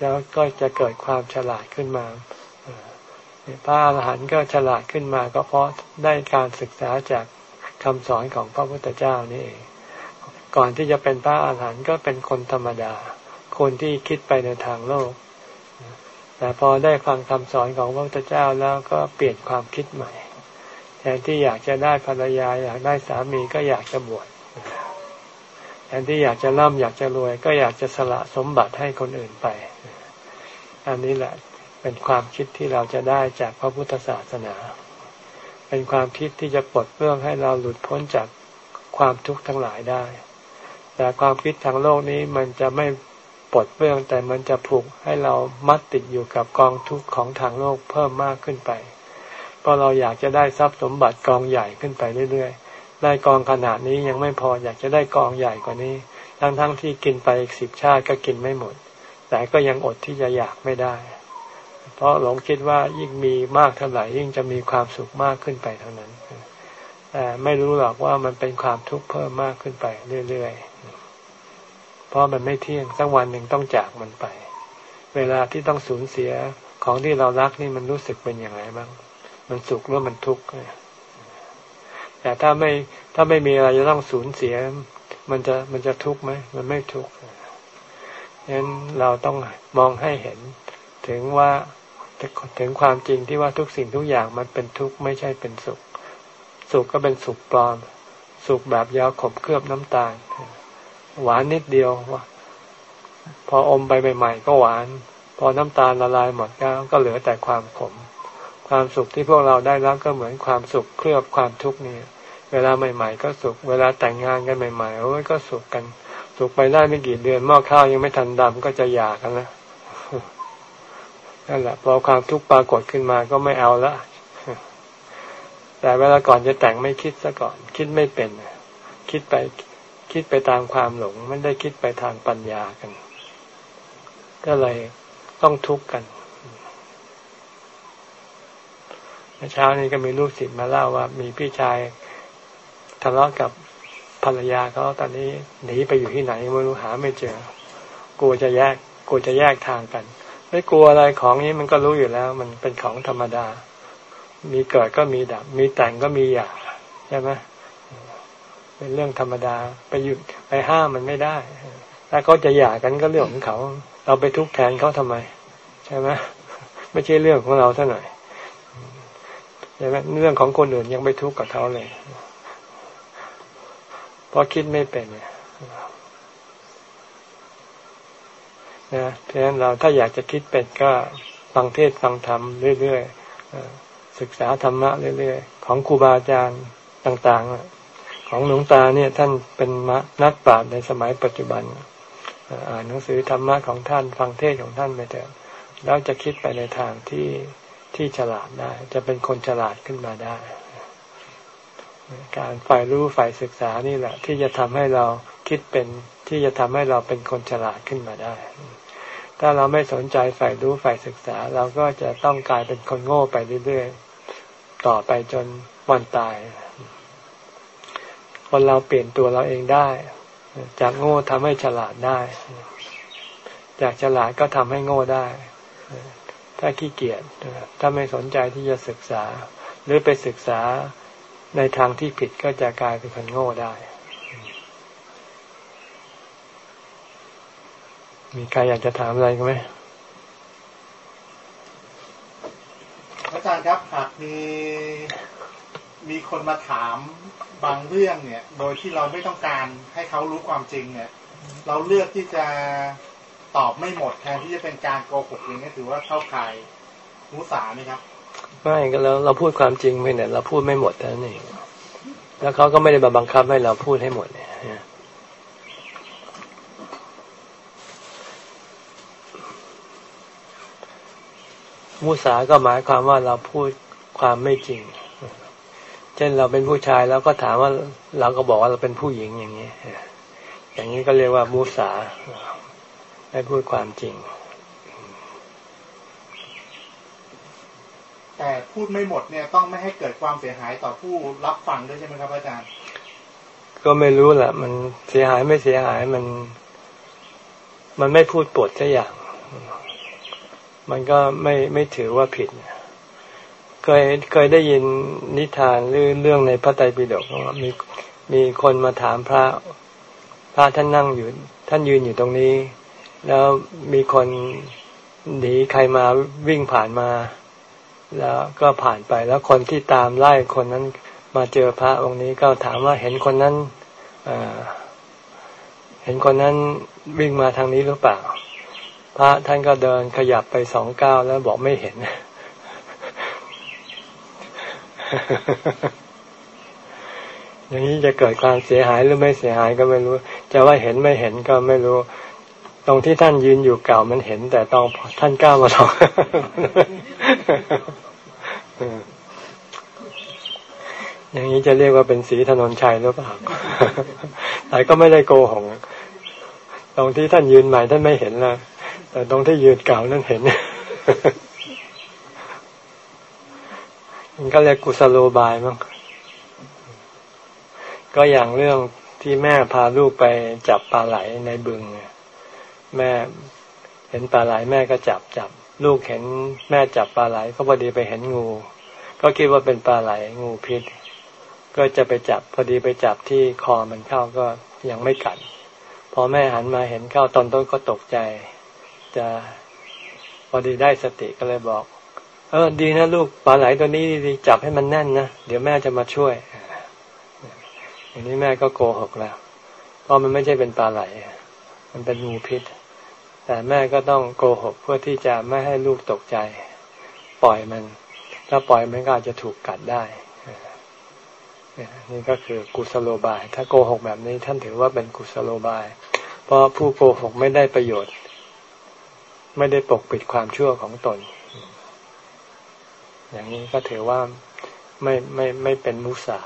แล้วก็จะเกิดความฉลาดขึ้นมาพระอาหารหันต์ก็ฉลาดขึ้นมา ก็เพราะได้การศึกษาจากคำสอนของพระพุทธเจ้านี่เอง ก่อนที่จะเป็นพระอาหารหันต์ก็เป็นคนธรรมดา คนที่คิดไปในทางโลก แต่พอได้ฟังคำสอนของพระพุทธเจ้าแล้วก็เปลี่ยนความคิดใหม่แทนที่อยากจะได้ภรรยา อยากได้สามีก็อยากจะบวชแทนที่อยากจะร่ำอยากจะรวย ก็อยากจะสละสมบัติให้คนอื่นไป อันนี้แหละเป็นความคิดที่เราจะได้จากพระพุทธศาสนา เป็นความคิดที่จะปลดเปลื้องให้เราหลุดพ้นจากความทุกข์ทั้งหลายได้ แต่ความคิดทางโลกนี้มันจะไม่ปลดเปลื้องแต่มันจะผูกให้เรามัดติดอยู่กับกองทุกข์ของทางโลกเพิ่มมากขึ้นไป เพราะเราอยากจะได้ทรัพย์สมบัติกองใหญ่ขึ้นไปเรื่อยๆ ได้กองขนาดนี้ยังไม่พออยากจะได้กองใหญ่กว่านี้ ทั้งๆทที่กินไปอีกสิบชาติก็กินไม่หมด แต่ก็ยังอดที่จะอยากไม่ได้ เพราะหลงคิดว่ายิ่งมีมากเท่าไหร่ยิ่งจะมีความสุขมากขึ้นไปเท่านั้น แต่ไม่รู้หรอกว่ามันเป็นความทุกข์เพิ่มมากขึ้นไปเรื่อยๆ เพราะมันไม่เที่ยงสักวันหนึ่งต้องจากมันไป เวลาที่ต้องสูญเสียของที่เรารักนี่มันรู้สึกเป็นอย่างไรบ้าง มันสุขหรือมันทุกข์แต่ถ้าไม่ถ้าไม่มีอะไรจะต้องสูญเสีย มันจะมันจะทุกข์ไหมมันไม่ทุกข์ฉะนั้นเราต้องมองให้เห็นถึงว่าถึงความจริงที่ว่าทุกสิ่งทุกอย่างมันเป็นทุกข์ไม่ใช่เป็นสุข สุขก็เป็นสุขปลอม สุขแบบยาวขบเคลือบน้ำตาล หวานนิดเดียวพออมไปใหม่ๆก็หวาน พอน้ำตาลละลายหมดก็ก็เหลือแต่ความขม ความสุขที่พวกเราได้รับก็เหมือนความสุขเคลือบความทุกข์นี่เวลาใหม่ ๆ ก็สุข เวลาแต่งงานกันใหม่ๆโอ้ยก็สุขกัน สุขไปได้ไม่กี่เดือนหม้อข้าวยังไม่ทันดำก็จะหยากันแล้วนั่นแหละพอความทุกข์ปรากฏขึ้นมาก็ไม่เอาละแต่เวลาก่อนจะแต่งไม่คิดซะก่อน คิดไม่เป็น คิดไป คิดไปตามความหลง ไม่ได้คิดไปทางปัญญากัน ก็เลยต้องทุกข์กันเช้านี้ก็มีลูกศิษย์มาเล่าว่า มีพี่ชายทะเลาะกับภรรยาเขาตอนนี้หนีไปอยู่ที่ไหนไม่รู้หาไม่เจอกลัวจะแยกกลัวจะแยกทางกัน ไม่กลัวอะไรของนี้มันก็รู้อยู่แล้ว มันเป็นของธรรมดา มีเกิดก็มีดับ มีแต่งก็มีหย่าใช่ไหม เป็นเรื่องธรรมดา ไปหยุดไปห้ามมันไม่ได้ ถ้าเขาจะหย่ากันก็เรื่องของเขา เราไปทุกข์แทนเขาทำไม ใช่ไหมไม่ใช่เรื่องของเราเท่าไหร่ใช่ไหมเรื่องของคนอื่นยังไปทุกข์กับเขาเลย เพราะคิดไม่เป็นนะเพราะฉะนั้นเราถ้าอยากจะคิดเป็นก็ฟังเทศฟังธรรมเรื่อยๆศึกษาธรรมะเรื่อยๆ ของครูบาอาจารย์ต่าง ๆ ของหลวงตาเนี่ยท่านเป็นนักปราชญ์ในสมัยปัจจุบันอ่านหนังสือธรรมะของท่านฟังเทศของท่านไปเถอะแล้วจะคิดไปในทางที่ที่ฉลาดได้ จะเป็นคนฉลาดขึ้นมาได้ การฝ่ายรู้ฝ่ายศึกษานี่แหละ ที่จะทำให้เราคิดเป็นที่จะทำให้เราเป็นคนฉลาดขึ้นมาได้ ถ้าเราไม่สนใจฝ่ายรู้ฝ่ายศึกษา เราก็จะต้องกลายเป็นคนโง่ไปเรื่อยๆต่อไปจนวันตาย คนเราเปลี่ยนตัวเราเองได้ จากโง่ทำให้ฉลาดได้ จากฉลาดก็ทำให้โง่ได้ ถ้าขี้เกียจถ้าไม่สนใจที่จะศึกษา หรือไปศึกษาในทางที่ผิดก็จะกลายเป็นคนโง่ได้ มีใครอยากจะถามอะไรกันไหมอาจารย์ครับหากมี มีคนมาถามบางเรื่องเนี่ย โดยที่เราไม่ต้องการให้เขารู้ความจริงเนี่ย เราเลือกที่จะตอบไม่หมดแทนที่จะเป็นการโกหกอย่างนี้ถือว่าเข้าข่ายมุสาไหมครับไม่ก็แล้วเราพูดความจริงไปเนี่ยเราพูดไม่หมดแต่นี่แล้วเขาก็ไม่ได้มาบังคับให้เราพูดให้หมดเนี่ยมุสาก็หมายความว่าเราพูดความไม่จริง ช่นเราเป็นผู้ชายแล้วก็ถามว่าเราก็บอกว่าเราเป็นผู้หญิงอย่างนี้อย่างนี้ก็เรียกว่ามุสาไม่พูดความจริง แต่พูดไม่หมดเนี่ยต้องไม่ให้เกิดความเสียหายต่อผู้รับฟังด้วยใช่ไหมครับอาจารย์ ก็ไม่รู้แหละมันเสียหายไม่เสียหายมัน มันไม่พูดปดสักอย่าง มันก็ไม่ไม่ถือว่าผิด เคยเคยได้ยินนิทานหรือเรื่องในพระไตรปิฎกว่ามีมีคนมาถามพระ พระท่านนั่งอยู่ ท่านยืนอยู่ตรงนี้ แล้วมีคนหนีใครมาวิ่งผ่านมา แล้วก็ผ่านไปแล้วคนที่ตามไล่คนนั้นมาเจอพระองค์นี้ก็ถามว่าเห็นคนนั้นเห็นคนนั้นวิ่งมาทางนี้หรือเปล่า พระท่านก็เดินขยับไปสองก้าวแล้วบอกไม่เห็น อย่างนี้จะเกิดความเสียหายหรือไม่เสียหายก็ไม่รู้ จะว่าเห็นไม่เห็นก็ไม่รู้ ตรงที่ท่านยืนอยู่เก่ามันเห็น แต่ตอนท่านก้าวมาสองอย่างนี้จะเรียกว่าเป็นสีถนนชัยหรือเปล่า แต่ก็ไม่ได้โกหกตรงที่ท่านยืนใหม่ท่านไม่เห็นล้วแต่ตรงที่ยืนเก่านั่นเห็น มันก็เรียกกุศโลบายมั้งก็อย่างเรื่องที่แม่พาลูกไปจับปลาไหลในบึงแม่เห็นปลาไหลแม่ก็จับจับ ลูกเห็นแม่จับปลาไหลก็พอดีไปเห็นงู ก็คิดว่าเป็นปลาไหลงูพิษ ก็จะไปจับพอดีไปจับที่คอมันเข้าก็ยังไม่กัดพอแม่หันมาเห็นเข้าตอนต้นก็ตกใจ จะพอดีได้สติก็เลยบอก เออดีนะลูกปลาไหลตัวนี้ดีจับให้มันแน่นนะเดี๋ยวแม่จะมาช่วยอย่างนี้แม่ก็โกหกแล้ว เพราะมันไม่ใช่เป็นปลาไหล มันเป็นงูพิษ แต่แม่ก็ต้องโกหกเพื่อที่จะไม่ให้ลูกตกใจ ปล่อยมัน ถ้าปล่อยมันก็อาจจะถูกกัดได้นี่ก็คือกุศโลบาย ถ้าโกหกแบบนี้ท่านถือว่าเป็นกุศโลบาย เพราะผู้โกหกไม่ได้ประโยชน์ ไม่ได้ปกปิดความชั่วของตน อย่างนี้ก็ถือว่าไม่ไม่ไม่เป็นมุสา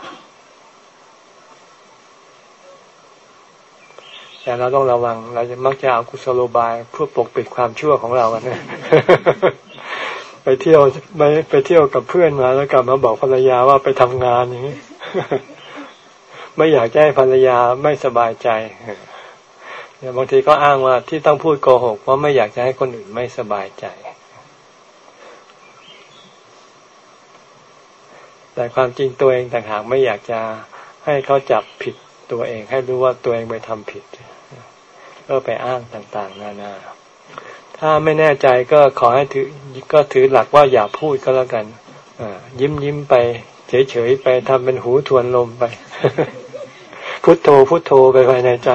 แต่เราต้องระวัง เราจะมักจะเอากุศโลบายเพื่อปกปิดความชั่วของเราเนี่ยไปเที่ยวไปไปเที่ยวกับเพื่อนมาแล้วกลับมาบอกภรรยาว่าไปทำงานอย่างนี้ไม่อยากให้ภรรยาไม่สบายใจเนี่ยบางทีก็อ้างว่าที่ต้องพูดโกหกเพราะไม่อยากจะให้คนอื่นไม่สบายใจ แต่ความจริงตัวเองต่างหากไม่อยากจะให้เขาจับผิดตัวเอง ให้รู้ว่าตัวเองไปทำผิดก็ไปอ้างต่างๆ นานา ถ้าไม่แน่ใจก็ขอให้ถือก็ถือหลักว่าอย่าพูดก็แล้วกันยิ้มยิ้มไป เฉยๆไปทำเป็นหูทวนลมไป พุทโธพุทโธไปภายในใจ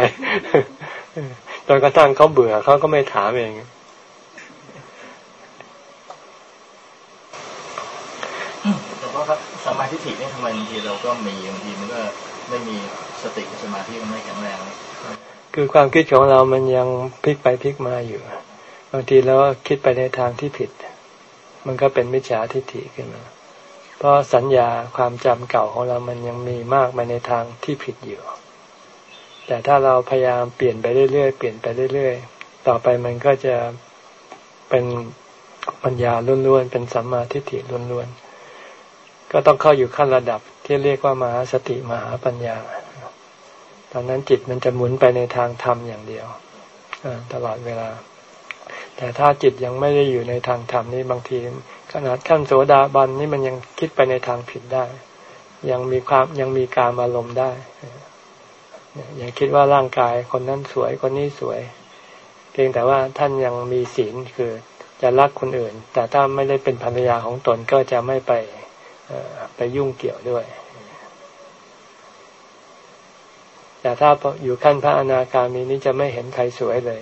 จนกระทั่งเขาเบื่อเขาก็ไม่ถามเองแต่ว่า ครับสมาธิถินี่ยทำไมบางทีเราก็มีบางทีมันก็ไม่มีสติสมาธิมันไม่แข็งแรงคือความคิดของเรามันยังพลิกไปพลิกมาอยู่ บางทีเราคิดไปในทางที่ผิด มันก็เป็นมิจฉาทิฏฐิขึ้นมา เพราะสัญญาความจำเก่าของเรามันยังมีมากไปในทางที่ผิดอยู่ แต่ถ้าเราพยายามเปลี่ยนไปเรื่อยๆเปลี่ยนไปเรื่อยๆ ต่อไปมันก็จะเป็นปัญญาล้วนๆ เป็นสัมมาทิฏฐิล้วนๆ ก็ต้องเข้าอยู่ขั้นระดับที่เรียกว่ามหาสติมหาปัญญา ตอนนั้นจิตมันจะหมุนไปในทางธรรมอย่างเดียวตลอดเวลา แต่ถ้าจิตยังไม่ได้อยู่ในทางธรรมนี่บางทีขนาดขั้นโสดาบันนี่มันยังคิดไปในทางผิดได้ ยังมีความยังมีการอารมณ์ได้ยังคิดว่าร่างกายคนนั้นสวยคนนี้สวย เพียงแต่ว่าท่านยังมีศีลคือจะรักคนอื่น แต่ถ้าไม่ได้เป็นภรรยาของตนก็จะไม่ไป ไปยุ่งเกี่ยวด้วย แต่ถ้าอยู่ขั้นพระอนาคามีนี้จะไม่เห็นใครสวยเลย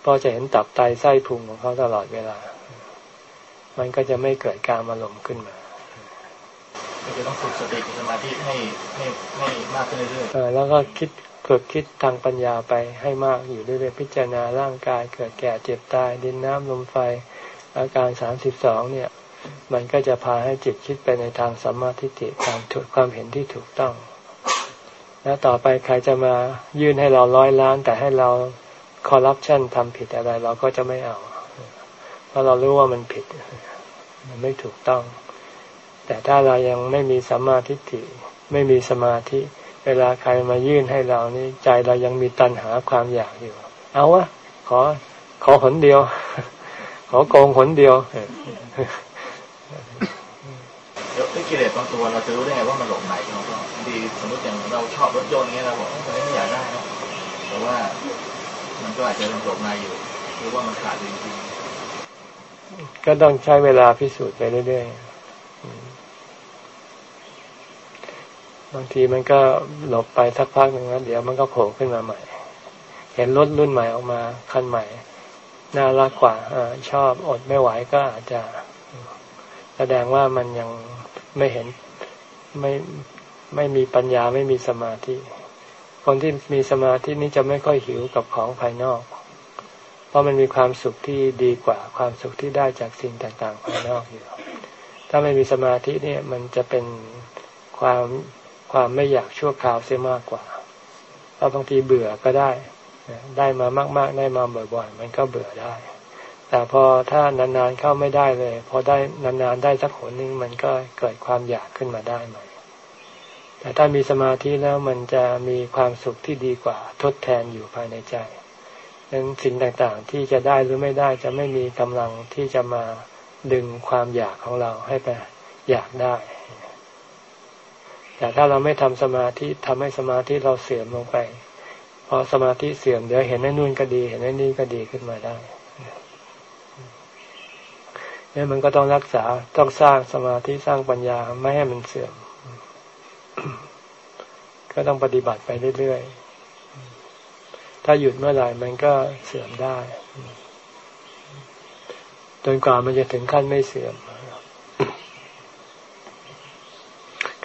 เพราะจะเห็นตับไตไส้พุงของเขาตลอดเวลา มันก็จะไม่เกิดการอารมณ์ขึ้นมาจะต้องฝึกสติสมาธิให้ให้ให้มากขึ้นเรื่อยๆแล้วก็คิดฝึกคิดทางปัญญาไปให้มากอยู่เรื่อยๆพิจารณาร่างกายเกิดแก่เจ็บตายดินน้ำลมไฟ อาการสามสิบสองเนี่ย มันก็จะพาให้จิตคิดไปในทางสัมมาทิฏฐิตามความเห็นที่ถูกต้อง แล้วต่อไปใครจะมายื่นให้เราร้อยล้าน แต่ให้เราคอร์รัปชันทำผิดอะไร เราก็จะไม่เอา เพราะเรารู้ว่ามันผิด มันไม่ถูกต้อง แต่ถ้าเรายังไม่มีสัมมาทิฏฐิไม่มีสมาธิ เวลาใครมายื่นให้เรานี่ใจเรายังมีตัณหาความอยากอยู่ เอาวะขอขอหนเดียว ขอโกงหนเดียวเดี๋ยว กิเลสบางตัวเราจะรู้ได้ไงว่ามันหลงไหนเราก็ดีสมมติอย่างเราชอบรถยนต์เงี้ยเราบอกว่าไม่อยากได้นะแต่ว่ามันก็อาจจะหลงในอยู่หรือว่ามันขาดจริงๆก็ต้องใช้เวลาพิสูจน์ไปเรื่อยๆบางทีมันก็หลบไปสักพักหนึ่งแล้วเดี๋ยวมันก็โผล่ขึ้นมาใหม่ เห็นรถรุ่นใหม่ออกมาคันใหม่น่ารักกว่าอชอบอดไม่ไหวก็อาจจะแสดงว่ามันยัง ไม่เห็นไม่ไม่มีปัญญาไม่มีสมาธิ คนที่มีสมาธินี้จะไม่ค่อยหิวกับของภายนอก เพราะมันมีความสุขที่ดีกว่าความสุขที่ได้จากสิ่งต่างๆภายนอกอยู่ ถ้าไม่มีสมาธิเนี่ยมันจะเป็นความความไม่อยากชั่วคราวเสียมากกว่า เพราะบางทีเบื่อก็ได้ ได้มามาก ๆ ได้มาบ่อยๆ มันก็เบื่อได้ แต่พอถ้านานๆเข้าไม่ได้เลย พอได้นานๆได้สักหนนึงมันก็เกิดความอยากขึ้นมาได้ใหม่ แต่ถ้ามีสมาธิแล้วมันจะมีความสุขที่ดีกว่าทดแทนอยู่ภายในใจดังนั้นสิ่งต่างๆที่จะได้หรือไม่ได้จะไม่มีกำลังที่จะมาดึงความอยากของเราให้ไปอยากได้ แต่ถ้าเราไม่ทำสมาธิทำให้สมาธิเราเสื่อมลงไป พอสมาธิเสื่อมเดี๋ยวเห็นไอ้นู่นก็ดี เห็นไอ้นี่ก็ดีขึ้นมาได้ เนี่ยมันก็ต้องรักษาต้องสร้างสมาธิสร้างปัญญาไม่ให้มันเสื่อม ก็ต้องปฏิบัติไปเรื่อยๆ ถ้าหยุดเมื่อไหร่มันก็เสื่อมได้จนกว่ามันจะถึงขั้นไม่เสื่อม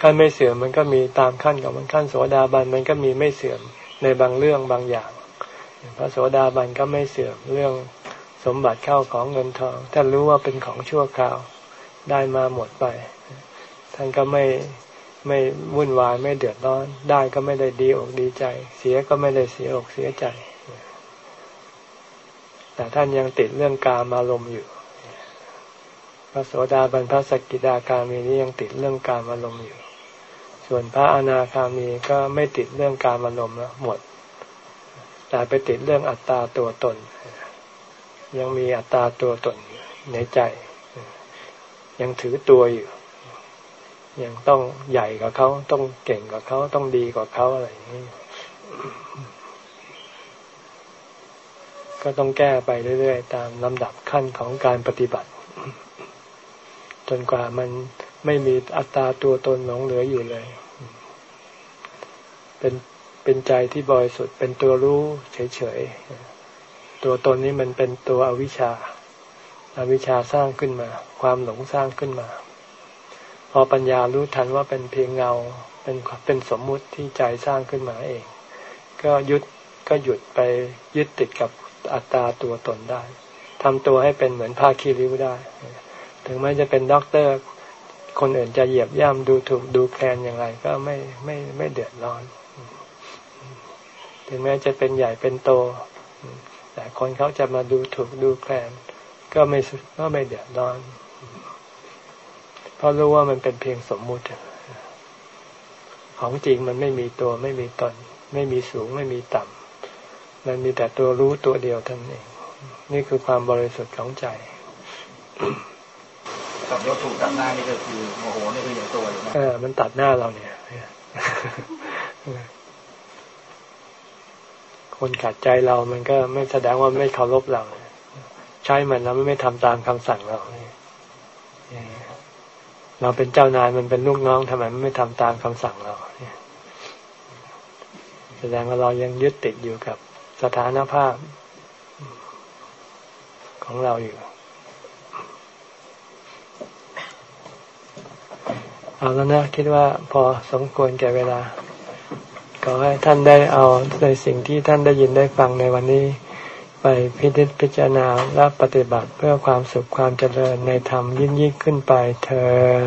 ขั้นไม่เสื่อมมันก็มีตามขั้นของมันขั้นโสดาบันมันก็มีไม่เสื่อมในบางเรื่องบางอย่างพระโสดาบันก็ไม่เสื่อมเรื่อง สมบัติเข้าของเงินทองท่านรู้ว่าเป็นของชั่วคราวได้มาหมดไป ท่านก็ไม่ไม่วุ่นวายไม่เดือดร้อน ได้ก็ไม่ได้ดีอกดีใจ เสียก็ไม่ได้เสียอกเสียใจ แต่ท่านยังติดเรื่องกามอารมณ์อยู่พระโสดาบันพระสกิดาคามีนี้ยังติดเรื่องกามอารมณ์อยู่ ส่วนพระอนาคามีก็ไม่ติดเรื่องกามอารมณ์แล้วหมด แต่ไปติดเรื่องอัตตาตัวตน ยังมีอัตตาตัวตนในใจ ยังถือตัวอยู่ ยังต้องใหญ่กว่าเขาต้องเก่งกว่าเขาต้องดีกว่าเขาอะไรอย่างนี้ก็ต้องแก้ไปเรื่อยๆ ตามลำดับขั้นของการปฏิบัติ จนกว่ามันไม่มีอัตราตัวตนหลงเหลืออยู่เลย เป็นเป็นใจที่บริสุทธิ์เป็นตัวรู้เฉยๆ ตัวตนนี้มันเป็นตัวอวิชชาอวิชชาสร้างขึ้นมา ความหลงสร้างขึ้นมา พอปัญญารู้ทันว่าเป็นเพียงเงาเป็นเป็นสมมุติที่ใจสร้างขึ้นมาเอง ก็ยุดก็หยุดไปยึดติดกับอัตตาตัวตนได้ทำตัวให้เป็นเหมือนผ้าขี้ริ้วได้ ถึงแม้จะเป็นด็อกเตอร์ คนอื่นจะเหยียบย่ำดูถูกดูแคลนอย่างไร ก็ไม่ไม่ไม่เดือดร้อน ถึงแม้จะเป็นใหญ่เป็นโต แต่คนเขาจะมาดูถูกดูแคลนก็ไม่ก็ไม่เดือดร้อน เพราะรู้ว่ามันเป็นเพียงสมมุติ ของจริงมันไม่มีตัวไม่มีตน ไม่มีสูงไม่มีต่ำมันมีแต่ตัวรู้ตัวเดียวเท่านั้นเอง นี่คือความบริสุทธิ์ของใจกับรถถูกตัดหน้านี่ก็คือโมโหนี่คืออย่างตัวอยู่นะเออมันตัดหน้าเราเนี่ย คนขัดใจเรามันก็ไม่แสดงว่าไม่เคารพเรา ใช้มันแล้วไม่ทำตามคำสั่งเราเราเป็นเจ้านายมันเป็นลูกน้องทำไมไม่ทำตามคำสั่งเราแสดงว่าเรายังยึดติดอยู่กับสถานภาพของเราอยู่เอาแล้วนะคิดว่าพอสมควรแก่เวลา ขอให้ท่านได้เอาในสิ่งที่ท่านได้ยินได้ฟังในวันนี้ ไปพิจิตพิจารณาและปฏิบัติเพื่อความสุขความเจริญในธรรมยิ่งยิ่งขึ้นไปเธอ